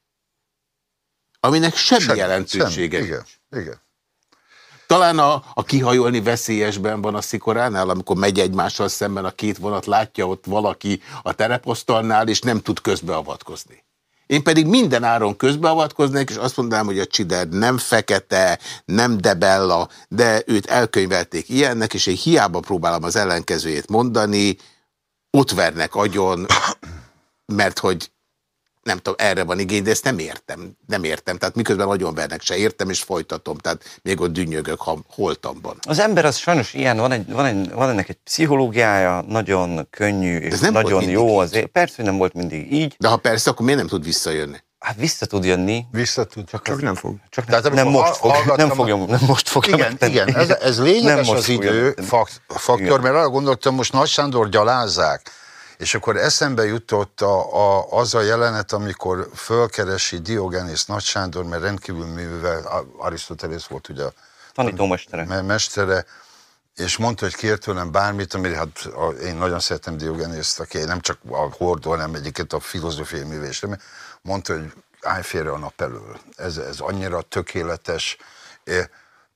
aminek semmi, semmi jelentősége. Semmi, igen, igen. Talán a, a kihajolni veszélyesben van a szikoránál, amikor megy egymással szemben a két vonat, látja ott valaki a tereposztalnál, és nem tud közbeavatkozni. Én pedig minden áron közbeavatkoznék, és azt mondanám, hogy a Csider nem fekete, nem debella, de őt elkönyvelték ilyennek, és én hiába próbálom az ellenkezőjét mondani, ott vernek agyon, mert hogy nem tudom, erre van igény, de ezt nem értem. Nem értem. Tehát miközben nagyon vernek se értem, és folytatom. Tehát még ott dünnyögök ha holtamban. Az ember az sajnos ilyen, van, egy, van, egy, van ennek egy pszichológiája, nagyon könnyű, és nem nagyon jó. Az, persze, hogy nem volt mindig így. De ha persze, akkor miért nem tud visszajönni? Hát vissza tud jönni. Vissza tud. Csak, csak nem fog. Csak Tehát, nem, most fog, nem, fogja, nem most fogja Igen, megtenni. igen ez, ez lényeges az idő faktor, igen. mert arra gondoltam, most Nagy Sándor gyalázzák és akkor eszembe jutott a, a, az a jelenet, amikor fölkeresi Diogenész Nagy Sándor, mert rendkívül művel, Arisztotelész volt ugye a tanítómestere. mestere, és mondta, hogy kért tőlem bármit, amit hát a, én nagyon szeretem Diogenészt, aki nem csak a hordó, hanem egyiket a filozófiai művésre, mondta, hogy állj félre a nap elől. Ez, ez annyira tökéletes.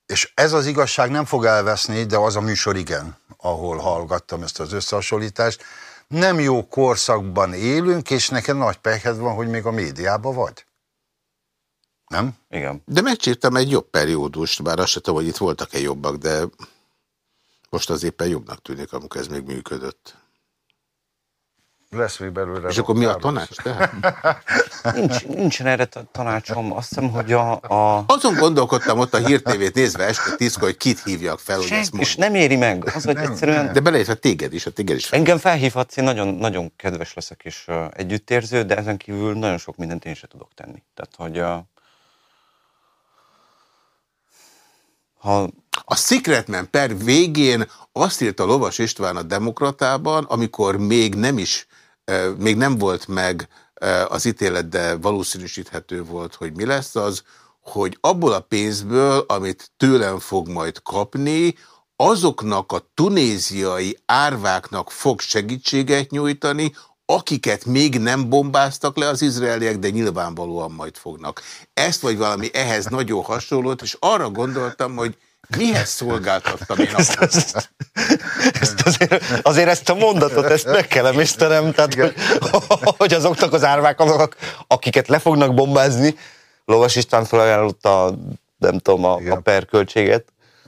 És ez az igazság nem fog elveszni, de az a műsor igen, ahol hallgattam ezt az összehasonlítást nem jó korszakban élünk, és neked nagy peked van, hogy még a médiában vagy. Nem? Igen. De megcsírtam egy jobb periódust, bár azt sem tudom, hogy itt voltak-e jobbak, de most az éppen jobbnak tűnik, amikor ez még működött. Lesz még belőle. És akkor mi a tanács tehát? Nincs, nincsen erre tanácsom. Azt hiszem, hogy a, a... Azon gondolkodtam ott a hírtévét nézve este tízkor, hogy kit hívjak fel, hogy ezt És nem éri meg. Az, hogy nem, egyszerűen... De beleértve téged is, a téged is. Fel. Engem felhívhatsz, én nagyon, nagyon kedves leszek és uh, együttérző, de ezen kívül nagyon sok mindent én sem tudok tenni. Tehát, hogy uh, ha a Secretman per végén azt írta Lovas István a Demokratában, amikor még nem is még nem volt meg az ítélet, de valószínűsíthető volt, hogy mi lesz az, hogy abból a pénzből, amit tőlem fog majd kapni, azoknak a tunéziai árváknak fog segítséget nyújtani, akiket még nem bombáztak le az izraeliek, de nyilvánvalóan majd fognak. Ezt vagy valami ehhez nagyon hasonlót, és arra gondoltam, hogy Mihez szolgáltattam én ezt, ezt, ezt azért, azért ezt a mondatot, ezt meg kell emésztenem, tehát hogy, hogy azoknak az árvák, azok, akiket le fognak bombázni, Lovas István felajánlotta, nem tudom, a, a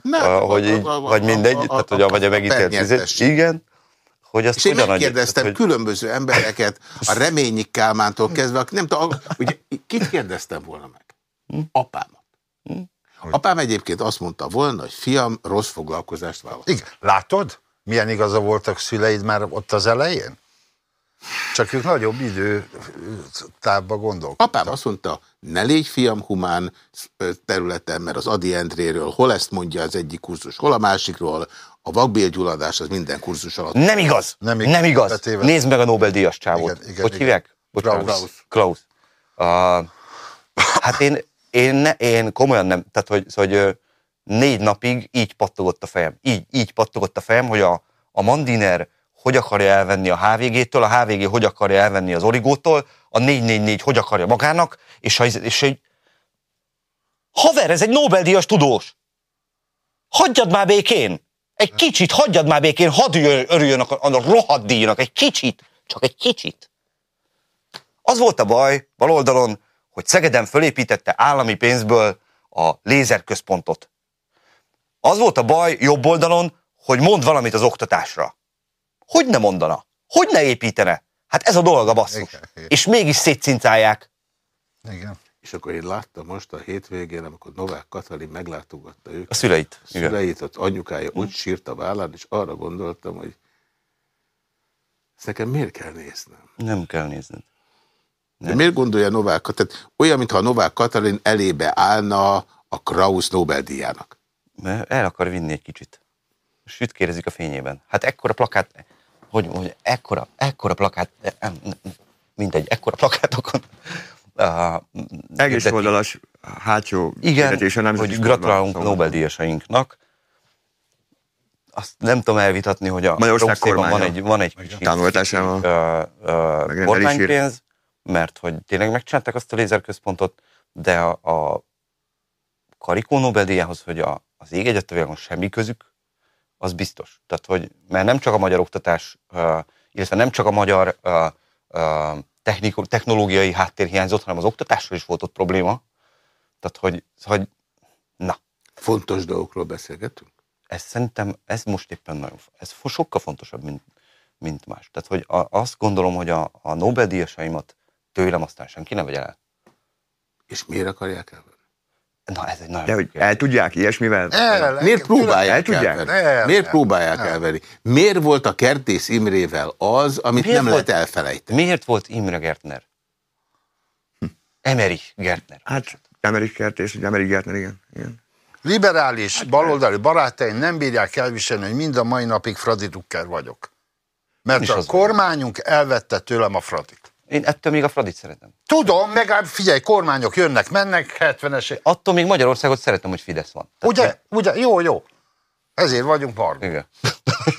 nem, a, hogy így, vagy mindegy, a, a, tehát hogy a, vagy a megítélt Igen, hogy azt És én megkérdeztem hogy... különböző embereket, a Reményi Kálmántól kezdve, nem tudom, ugye, kit kérdeztem volna meg? Hm? Apámat. Hm? Apám egyébként azt mondta volna, hogy fiam, rossz foglalkozást választ. Igen. Látod? Milyen igaza voltak szüleid már ott az elején? Csak ők nagyobb idő távba gondolkodtak. Apám azt mondta, ne légy fiam humán területen, mert az Adi Endréről hol ezt mondja az egyik kurzus, hol a másikról, a vakbélgyulladás az minden kurzus alatt. Nem igaz! Nem igaz! Nem igaz. Nézd meg a Nobel-díjas csávot. Igen, igen, hogy igen. hívják? Klaus. Klaus. Uh, hát én én, ne, én komolyan nem, tehát hogy, hogy négy napig így pattogott a fejem. Így, így pattogott a fejem, hogy a, a Mandiner hogy akarja elvenni a HVG-től, a HVG hogy akarja elvenni az Origótól, a 444 hogy akarja magának, és, és, és egy haver, ez egy Nobel-díjas tudós. Hagyjad már békén! Egy kicsit, hagyjad már békén, hadd örüljön a, a rohadt díjnak, egy kicsit, csak egy kicsit. Az volt a baj baloldalon, hogy Szegeden fölépítette állami pénzből a lézerközpontot. Az volt a baj jobb oldalon, hogy mond valamit az oktatásra. Hogy ne mondana? Hogy ne építene? Hát ez a dolga basszus. Igen, igen. És mégis szétcincálják. Igen. És akkor én láttam most a hétvégén, amikor Novák Katalin meglátogatta őket. A szüleit. A szüleit, ott anyukája úgy sírt a vállán, és arra gondoltam, hogy ezt nekem miért kell néznem? Nem kell nézned. De miért gondolja Novák Katalin? Olyan, mintha a Novák Katalin elébe állna a Krausz Nobel-díjának. El akar vinni egy kicsit. Sütkérezik a fényében. Hát ekkora plakát, hogy, hogy ekkora, ekkora plakát, mindegy, ekkora plakátokon. Uh, Egész oldalas hátsó Igen, hogy gratulálunk Nobel-díjasainknak. Azt nem tudom elvitatni, hogy a Magyarország van egy, van egy kicsi, támogatásával uh, uh, kormánypénz, mert hogy tényleg megcsinálták azt a lézerközpontot, de a, a Karikó Nobel-díjához, hogy a, az ég egyet semmi közük, az biztos. Tehát, hogy, mert nem csak a magyar oktatás, illetve nem csak a magyar technológiai háttér hiányzott, hanem az oktatásról is volt ott probléma. Tehát, hogy, hogy na. Fontos dolgokról beszélgetünk? Ez szerintem, ez most éppen nagyon, ez sokkal fontosabb, mint, mint más. Tehát, hogy a, azt gondolom, hogy a, a Nobel-díjasaimat tőlem aztán senki ne vegye el. És miért akarják el? Na, ez egy nagyon De hogy el tudják ilyesmivel? El, Miért próbálják el tudják? El, Miért próbálják el, elvenni? Miért volt a Kertész Imrével az, amit Miért nem volt, lehet elfelejteni? Miért volt Imre Gertner? Hm. Emerich Gertner. Hát Emerich Kertész, vagy Emerich Gertner, igen. igen. Liberális, baloldali barátaim nem bírják elviselni, hogy mind a mai napig Fradi Dukker vagyok. Mert a kormányunk elvette tőlem a Fradit. Én ettől még a Fradit szeretem. Tudom, meg figyelj, kormányok jönnek, mennek, 70-es. Attól még Magyarországot szeretem, hogy Fidesz van. Tehát ugye, me... ugye, jó, jó. Ezért vagyunk barna. Igen.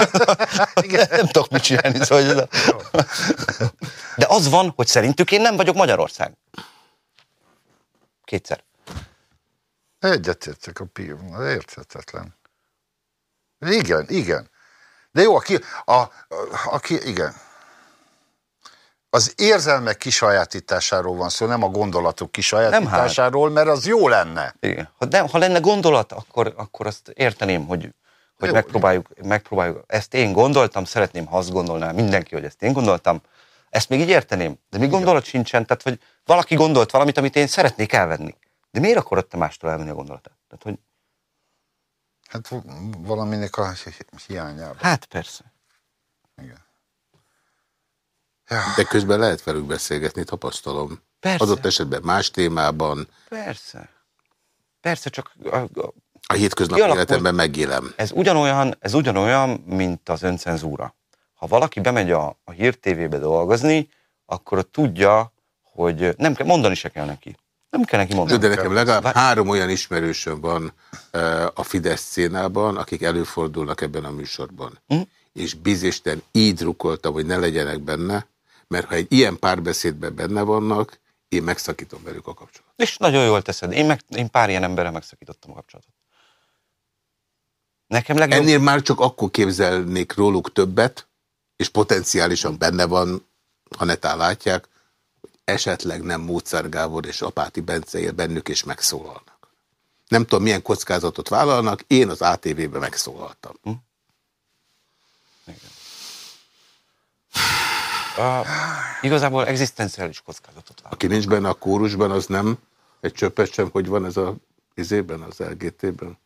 Igen. Nem tudok mit csinálni, szóval. De az van, hogy szerintük én nem vagyok Magyarország. Kétszer. Egyetértek a pívon, érthetetlen. Igen, igen. De jó, aki, a, a, aki igen az érzelmek kisajátításáról van szó, nem a gondolatok kisajátításáról, mert az jó lenne. Igen. Ha, de, ha lenne gondolat, akkor, akkor azt érteném, hogy, hogy megpróbáljuk, megpróbáljuk. Ezt én gondoltam, szeretném, ha azt gondolná mindenki, hogy ezt én gondoltam. Ezt még így érteném. De mi gondolat sincsen, tehát hogy valaki gondolt valamit, amit én szeretnék elvenni. De miért akarod te mástól elvenni a gondolatát? Tehát, hogy... Hát valaminek a hiányában. Hát persze. Igen. Ja. De közben lehet velük beszélgetni, tapasztalom. Persze. Adott esetben más témában. Persze. Persze, csak... A, a, a hétköznapi alapul, életemben megélem. Ez ugyanolyan, ez ugyanolyan, mint az öncenzúra. Ha valaki bemegy a, a Hír TV-be dolgozni, akkor tudja, hogy nem kell, mondani se kell neki. Nem kell neki mondani. De nekem legalább Vár... három olyan ismerősöm van uh, a Fidesz szénában, akik előfordulnak ebben a műsorban. Hm? És bizisten így drukoltam, hogy ne legyenek benne, mert ha egy ilyen párbeszédben benne vannak, én megszakítom velük a kapcsolatot. És nagyon jól teszed. Én, meg, én pár ilyen emberrel megszakítottam a kapcsolatot. Nekem legjobb... Ennél már csak akkor képzelnék róluk többet, és potenciálisan benne van, ha netán látják, hogy esetleg nem Mócár Gábor és Apáti Bence él bennük, és megszólalnak. Nem tudom, milyen kockázatot vállalnak, én az ATV-be megszólaltam. Hm? Igen. A, igazából egzisztenciális kockázatot vállal. Aki nincs benne a kórusban, az nem egy csöppet sem, hogy van ez a izében, az LGT-ben?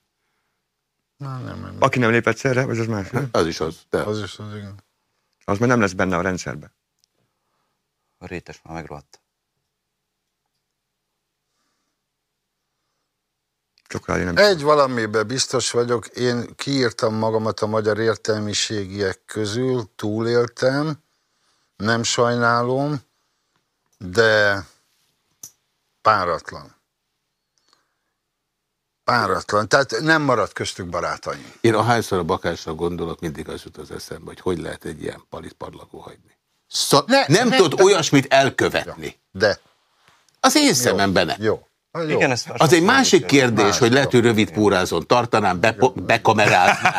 Nem, nem, nem. Aki nem lépett szerre, vagy az más? Nem? Az is az. De. Az is az, igen. Az már nem lesz benne a rendszerbe. A rétes már megrohadt. Csak rá nem Egy valamiben biztos vagyok, én kiírtam magamat a magyar értelmiségiek közül, túléltem, nem sajnálom, de páratlan. Páratlan. Tehát nem maradt köztük barátaim. Én ahányszor a bakásra gondolok, mindig az jut az eszembe, hogy hogy lehet egy ilyen palit parlagó hagyni. Szó, ne, nem ne, tud olyasmit elkövetni. De. Az én szememben nem. Jó. Igen, ez az egy másik kérdés, más, hogy lehet, hogy rövid pórázon tartanám, be, bekameráznám.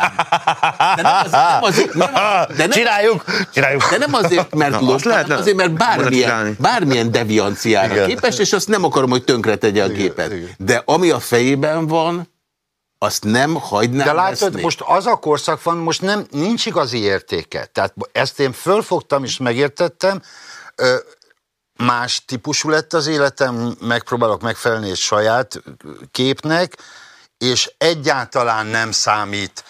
De nem, az, nem azért, nem, de nem, csináljuk, csináljuk. De nem azért, mert lop, lehet, azért, mert bármilyen, bármilyen devianciára Igen. képes, és azt nem akarom, hogy tönkre tegye a gépet. De ami a fejében van, azt nem hagynám De látod, leszni. most az a korszak van, most nem, nincs igazi értéke. Tehát ezt én fölfogtam és megértettem, más típusú lett az életem, megpróbálok megfelelni egy saját képnek, és egyáltalán nem számít,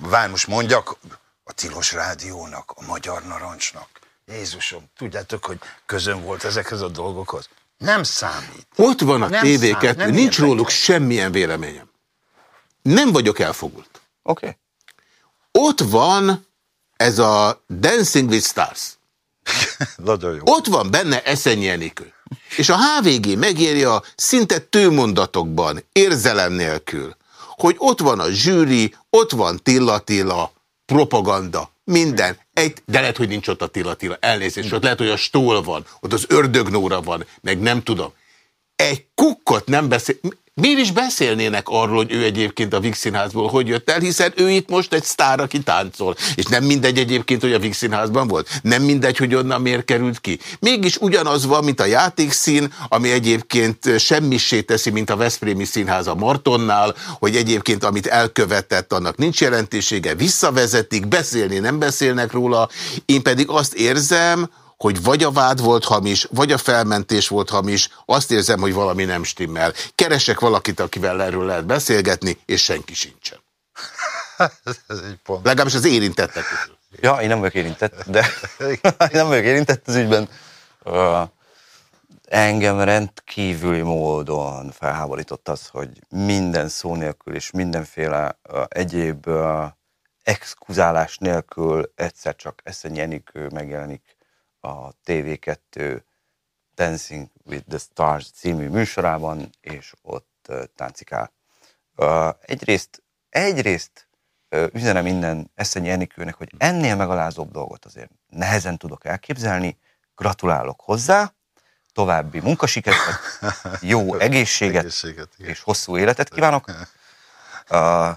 vár most mondjak, a Tilos Rádiónak, a Magyar Narancsnak. Jézusom, tudjátok, hogy közön volt ezekhez a dolgokhoz? Nem számít. Ott van a Nem TV2, szám- nem nincs érdekel. róluk semmilyen véleményem. Nem vagyok elfogult. Oké. Okay. Ott van ez a Dancing with Stars. Nagyon jó. Ott van benne Eszenyi Enikő. És a HVG megírja szinte tőmondatokban, érzelem nélkül, hogy ott van a zsűri, ott van Tilla Tilla, propaganda, minden. Egy, de lehet, hogy nincs ott a Tilla Tilla, elnézést, ott lehet, hogy a Stól van, ott az Ördögnóra van, meg nem tudom. Egy kukkot nem beszél... Miért is beszélnének arról, hogy ő egyébként a Vix Színházból hogy jött el, hiszen ő itt most egy sztár, aki táncol. És nem mindegy egyébként, hogy a Vix Színházban volt. Nem mindegy, hogy onnan miért került ki. Mégis ugyanaz van, mint a játékszín, ami egyébként semmisé teszi, mint a Veszprémi Színház a Martonnál, hogy egyébként amit elkövetett, annak nincs jelentősége, visszavezetik, beszélni nem beszélnek róla. Én pedig azt érzem, hogy vagy a vád volt hamis, vagy a felmentés volt hamis, azt érzem, hogy valami nem stimmel. Keresek valakit, akivel erről lehet beszélgetni, és senki sincsen. Ez egy pont. Legalábbis az érintettek közül. Ja, én nem vagyok érintett, de én nem vagyok érintett az ügyben. Uh, engem rendkívüli módon felháborított az, hogy minden szó nélkül és mindenféle uh, egyéb uh, exkuzálás nélkül egyszer csak Eszenyi Enikő megjelenik a TV2 Dancing with the Stars című műsorában, és ott táncikál. Egyrészt, egyrészt üzenem innen Eszenyi Enikőnek, hogy ennél megalázóbb dolgot azért nehezen tudok elképzelni. Gratulálok hozzá, további munkasikert, jó egészséget Egészséget, igen. és hosszú életet kívánok. A,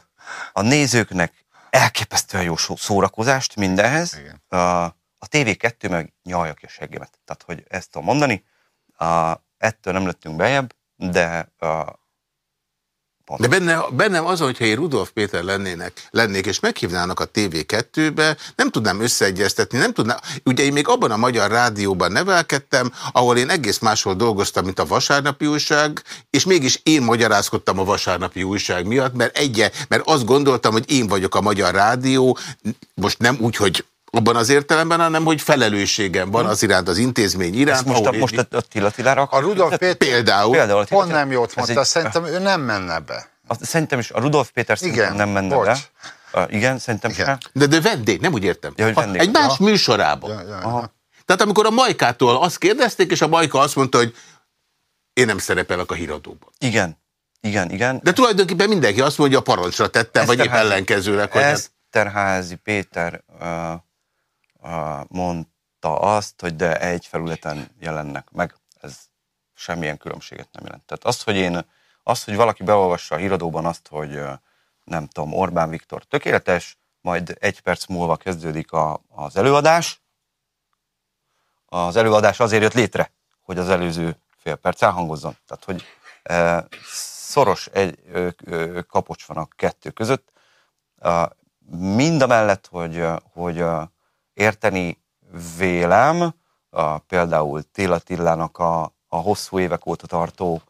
a nézőknek elképesztően jó szórakozást mindenhez. Igen. A, a TV2 meg nyalja ki a seggemet. Tehát, hogy ezt tudom mondani, a, ettől nem lettünk bejebb, de pont. De benne, bennem az, hogyha én Rudolf Péter lennének, lennék, és meghívnának a TV2-be, nem tudnám összeegyeztetni, nem tudnám, ugye én még abban a magyar rádióban nevelkedtem, ahol én egész máshol dolgoztam, mint a vasárnapi újság, és mégis én magyarázkodtam a vasárnapi újság miatt, mert egye, mert azt gondoltam, hogy én vagyok a magyar rádió, most nem úgy, hogy abban az értelemben, hanem hogy felelősségem van az iránt, az intézmény iránt. Ezt most, a, most a, a Tilla Tilára A akar- Rudolf Péter Például, Például a pont nem jót mondta, egy- szerintem ő nem menne be. Azt Szerintem is a Rudolf Péter szerintem Igen, nem menne bocs. be. Uh, igen, szerintem Igen. sem. de, de vendég, nem úgy értem. Ja, vendég. egy más Ja. műsorában. Ja, ja, ja. Aha. Tehát amikor a Majkától azt kérdezték, és a Majka azt mondta, hogy én nem szerepelek a híradóban. Igen, igen, igen. De tulajdonképpen mindenki azt mondja, hogy a parancsra tettem, vagy épp ellenkezőleg, hogy Eszterházi Péter uh, mondta azt, hogy de egy felületen jelennek meg. Ez semmilyen különbséget nem jelent. Tehát az, hogy én, az, hogy valaki beolvassa a híradóban azt, hogy nem tudom, Orbán Viktor tökéletes, majd egy perc múlva kezdődik a, az előadás. Az előadás azért jött létre, hogy az előző fél perc elhangozzon. Tehát, hogy e, szoros egy ö, ö, kapocs van a kettő között. Uh, mind a mellett, hogy, hogy ö, érteni vélem, uh, például Tilla Tillának a, a hosszú évek óta tartó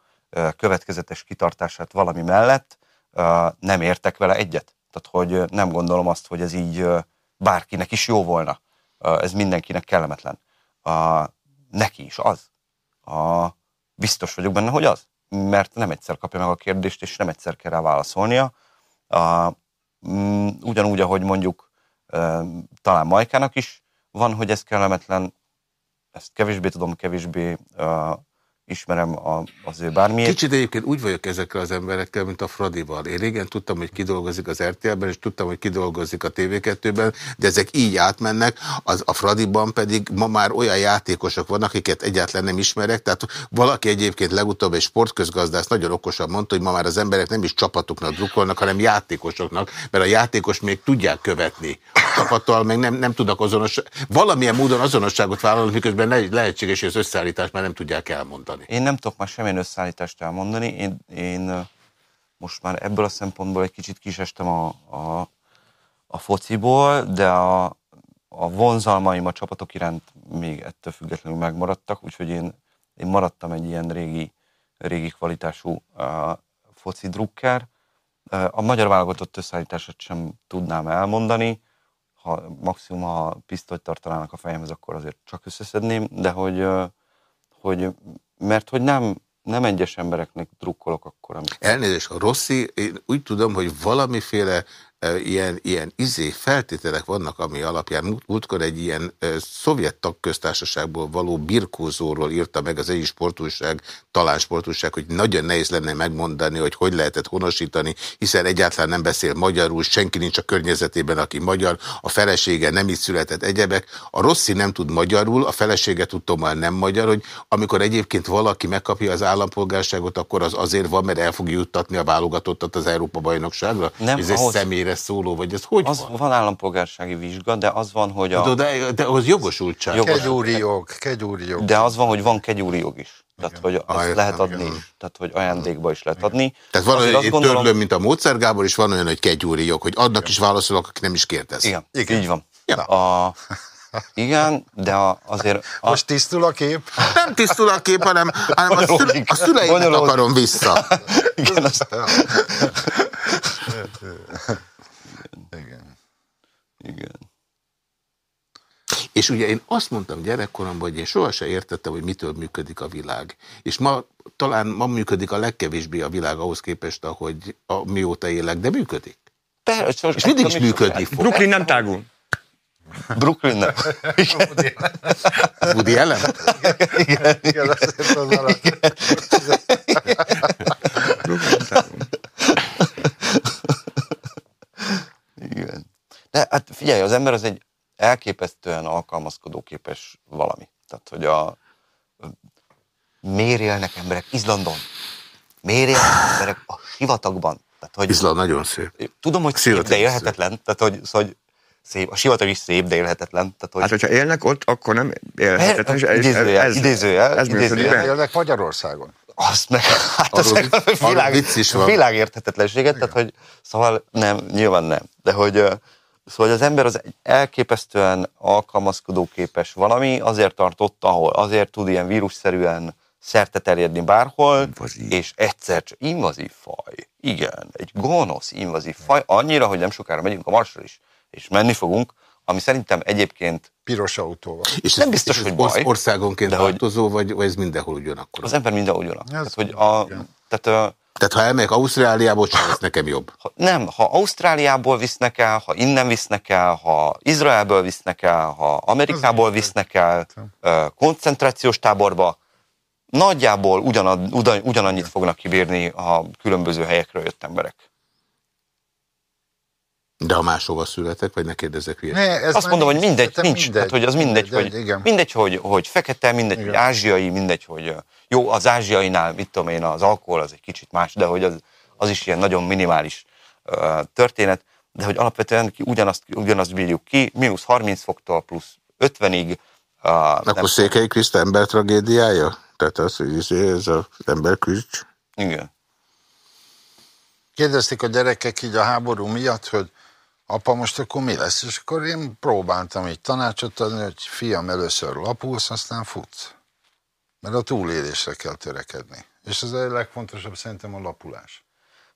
következetes kitartását valami mellett, nem értek vele egyet. Tehát, hogy nem gondolom azt, hogy ez így bárkinek is jó volna. Ez mindenkinek kellemetlen. Neki is az. Biztos vagyok benne, hogy az. Mert nem egyszer kapja meg a kérdést, és nem egyszer kell rá válaszolnia. Ugyanúgy, ahogy mondjuk talán Majkának is van, hogy ez kellemetlen, ezt kevésbé tudom, kevésbé ismerem a, az ő bármiért. Kicsit egyébként úgy vagyok ezekkel az emberekkel, mint a Fradival. Én régen tudtam, hogy kidolgozik az RTL-ben, és tudtam, hogy kidolgozik a TV2-ben, de ezek így átmennek, az a Fradiban pedig ma már olyan játékosok vannak, akiket egyáltalán nem ismerek, tehát valaki egyébként legutóbb egy sportközgazdász nagyon okosan mondta, hogy ma már az emberek nem is csapatoknak drukkolnak, hanem játékosoknak, mert a játékos még tudják követni. A csapattal meg nem, nem tudnak azonos, valamilyen módon azonosságot vállalni, miközben le- lehetséges, hogy az összeállítást már nem tudják elmondani. Én nem tudok már semmilyen összeállítást elmondani. Én, én most már ebből a szempontból egy kicsit kisestem a, a, a fociból, de a, a vonzalmaim a csapatok iránt még ettől függetlenül megmaradtak, úgyhogy én, én maradtam egy ilyen régi, régi kvalitású uh, foci drukker. A magyar válogatott összeállítását sem tudnám elmondani, ha maximum ha pisztolyt tartanának a fejemhez, akkor azért csak összeszedném, de hogy, hogy mert hogy nem, nem egyes embereknek drukkolok akkor, amikor... Elnézést, a Rossi, én úgy tudom, hogy valamiféle ilyen, ilyen izé feltételek vannak, ami alapján múltkor egy ilyen szovjet tagköztársaságból való birkózóról írta meg az egyik sportúság, talán sportúság, hogy nagyon nehéz lenne megmondani, hogy hogy lehetett honosítani, hiszen egyáltalán nem beszél magyarul, senki nincs a környezetében, aki magyar, a felesége nem így született egyebek. A Rossi nem tud magyarul, a felesége tudtommal nem magyar, hogy amikor egyébként valaki megkapja az állampolgárságot, akkor az azért van, mert el fog juttatni a válogatottat az Európa-bajnokságra? Nem, Ez ahhoz... egy szóló, vagy ez hogy az van? van? állampolgársági vizsga, de az van, hogy a... De, de, de az jogosultság. Jogos. Kegyúri jog, kegyúri jog. De az van, hogy van kegyúri jog is. Tehát, hogy azt Ah, értem, lehet adni igen. is. Tehát, hogy ajándékba is lehet adni. Tehát van olyan egy gondolom- törlőm, mint a Módszer Gábor, és van olyan, hogy kegyúri jog, hogy adnak is válaszolok, akik nem is kérdez. Igen, Igen. így van. Ja. A, igen, de a, azért... A, Most tisztul a kép? Nem tisztul a kép, hanem, hanem a, szüle, a szüleimet Bonyolódik. akarom vissza. igen, azt, Igen. igen. És ugye én azt mondtam gyerekkoromban, hogy én sohasem értettem, hogy mitől működik a világ. És ma talán ma működik a legkevésbé a világ ahhoz képest, ahogy a, mióta élek, de működik. Persze, És mindig is működni fog. Brooklyn nem tágul. Brooklyn nem. Igen, Woody Allen? igen, Igen, az alatt. igen. De hát figyelj, az ember az egy elképesztően alkalmazkodóképes valami. Tehát, hogy a miért élnek emberek Izlandon? Miért élnek emberek a sivatagban? Tehát, hogy Izland nagyon szép. Tudom, hogy szép, Sivatag de élhetetlen. Tehát, hogy, szóval, hogy szép, a sivatag is szép, de élhetetlen. Tehát, hogy Hát, hogyha élnek ott, akkor nem élhetetlen. és ez- Idézőjel, ez- idézőjel, ez idézőjel. Élnek Magyarországon. Azt meg, hát Arról vicc- a világ, arról vicc is van. világérthetetlenséget, tehát hogy szóval nem, nyilván nem. De hogy szóval az ember az elképesztően alkalmazkodóképes valami, azért tartott, ahol azért tud ilyen vírusszerűen szerte terjedni bárhol, Invazív. és egyszer csak invazív faj. Igen, egy gonosz invazív faj, annyira, hogy nem sokára megyünk a Marsra is, és menni fogunk, ami szerintem egyébként Piros autóval. És Nem ez- biztos, és ez hogy baj, orsz- Országonként de hogy- változó, vagy, vagy ez mindenhol ugyanakkor? az ember mindenhol ugyanak. Ez- Tehát, hogy a, igen. tehát, Tehát ha elmegyek Ausztráliából, csak lesz nekem jobb. ha, nem, ha Ausztráliából visznek el, ha innen visznek el, ha Izraelből visznek el, ha Amerikából visznek el, ö, koncentrációs táborba, nagyjából ugyanad, ugyan, ugyanannyit fognak kibírni a különböző helyekről jött emberek. De ha máshova születek, vagy ne kérdezek hülye. Ne, ez Azt mondom, hogy nincs, mindegy, nincs. Tehát, hogy az mindegy, de- hogy, Igen. mindegy hogy, hogy fekete, mindegy, Igen. hogy ázsiai, mindegy, hogy jó, az ázsiainál, mit tudom én, az alkohol az egy kicsit más, de hogy az, az is ilyen nagyon minimális ö, történet, de hogy alapvetően ki ugyanazt, ugyanazt bírjuk ki, mínusz 30 foktól plusz 50-ig. Uh, Akkor Székely Kriszta ember tragédiája? Tehát az, hogy izé, ez az ember küzd. igen. Kérdezték a gyerekek így a háború miatt, hogy apa, most akkor mi lesz? És akkor én próbáltam így tanácsot adni, hogy fiam, először lapulsz, aztán futsz. Mert a túlélésre kell törekedni. És ez a legfontosabb szerintem a lapulás.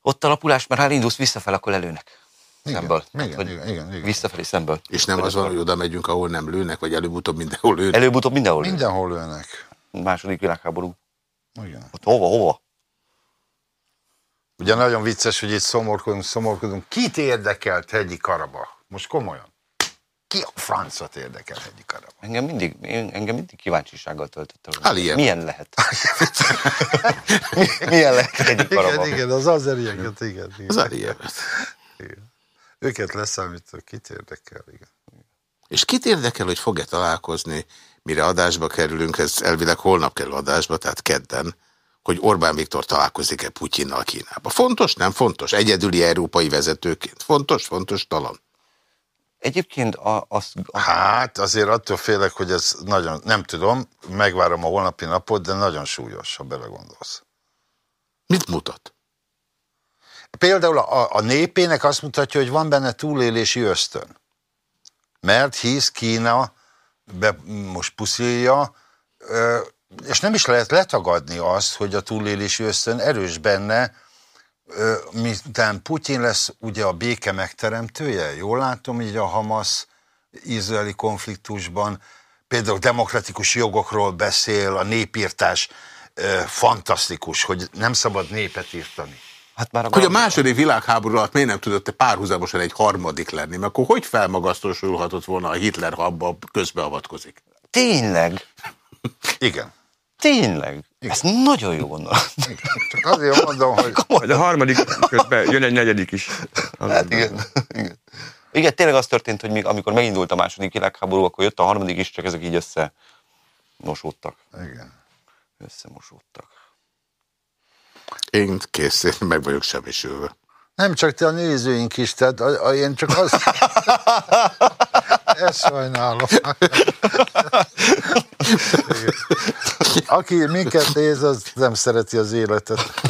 Ott a lapulás, mert ha elindulsz visszafel, akkor lelőnek. Igen, Szemből. igen, hogy igen, igen, igen. Visszafelé szemből. És nem az van, hogy oda megyünk, ahol nem lőnek, vagy előbb-utóbb mindenhol lőnek. Előbb-utóbb mindenhol. Minden. Mindenhol lőnek. Második világháború. Igen. Ott hova, hova? Ugye nagyon vicces, hogy itt szomorkodunk, szomorkodunk. Kit érdekelt hegyi Karaba? Most komolyan. Ki a francot érdekelt hegyi Karaba? Engem mindig, engem mindig kíváncsisággal töltött el. Aliyev. Milyen lehet? Mi- Milyen lehet egy Igen, karabban? igen, az azerieket, igen. igen. Az Aliyevet. Őket leszámítva, kit érdekel, igen. És kit érdekel, hogy fog-e találkozni, mire adásba kerülünk, ez elvileg holnap kerül adásba, tehát kedden, hogy Orbán Viktor találkozik-e Putyinnal Kínába. Fontos, nem fontos? Egyedüli európai vezetőként. Fontos, fontos, talan. Egyébként a, az, a, Hát azért attól félek, hogy ez nagyon, nem tudom, megvárom a holnapi napot, de nagyon súlyos, ha belegondolsz. Mit mutat? Például a, a népének azt mutatja, hogy van benne túlélési ösztön. Mert hisz Kína be most puszilja, és nem is lehet letagadni azt, hogy a túlélési ösztön erős benne, miután Putyin lesz ugye a béke megteremtője, jól látom, így a Hamas izraeli konfliktusban, például demokratikus jogokról beszél, a népírtás fantasztikus, hogy nem szabad népet írtani. Hát már a hogy a második világháború alatt miért nem tudott -e párhuzamosan egy harmadik lenni? Mert akkor hogy felmagasztosulhatott volna a Hitler, ha abba közbeavatkozik? Tényleg? Igen. Tényleg? Igen. Ez nagyon jó gondolat. Csak azért mondom, hogy... Majd a harmadik közben jön egy negyedik is. Hát igen. igen. Igen, tényleg az történt, hogy még, amikor megindult a második világháború, akkor jött a harmadik is, csak ezek így össze mosódtak. Igen. Összemosódtak. Én kész, én meg vagyok semmisülve. Nem csak te a nézőink is, tehát a, a, én csak az... Ezt sajnálom. Aki minket néz, az nem szereti az életet.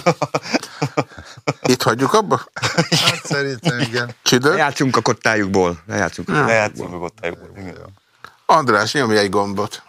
Itt hagyjuk abba? Hát szerintem igen. Csüdök? Játszunk a kottájukból. Ne játszunk. Ne játszunk a kottájukból. András, nyomj egy gombot.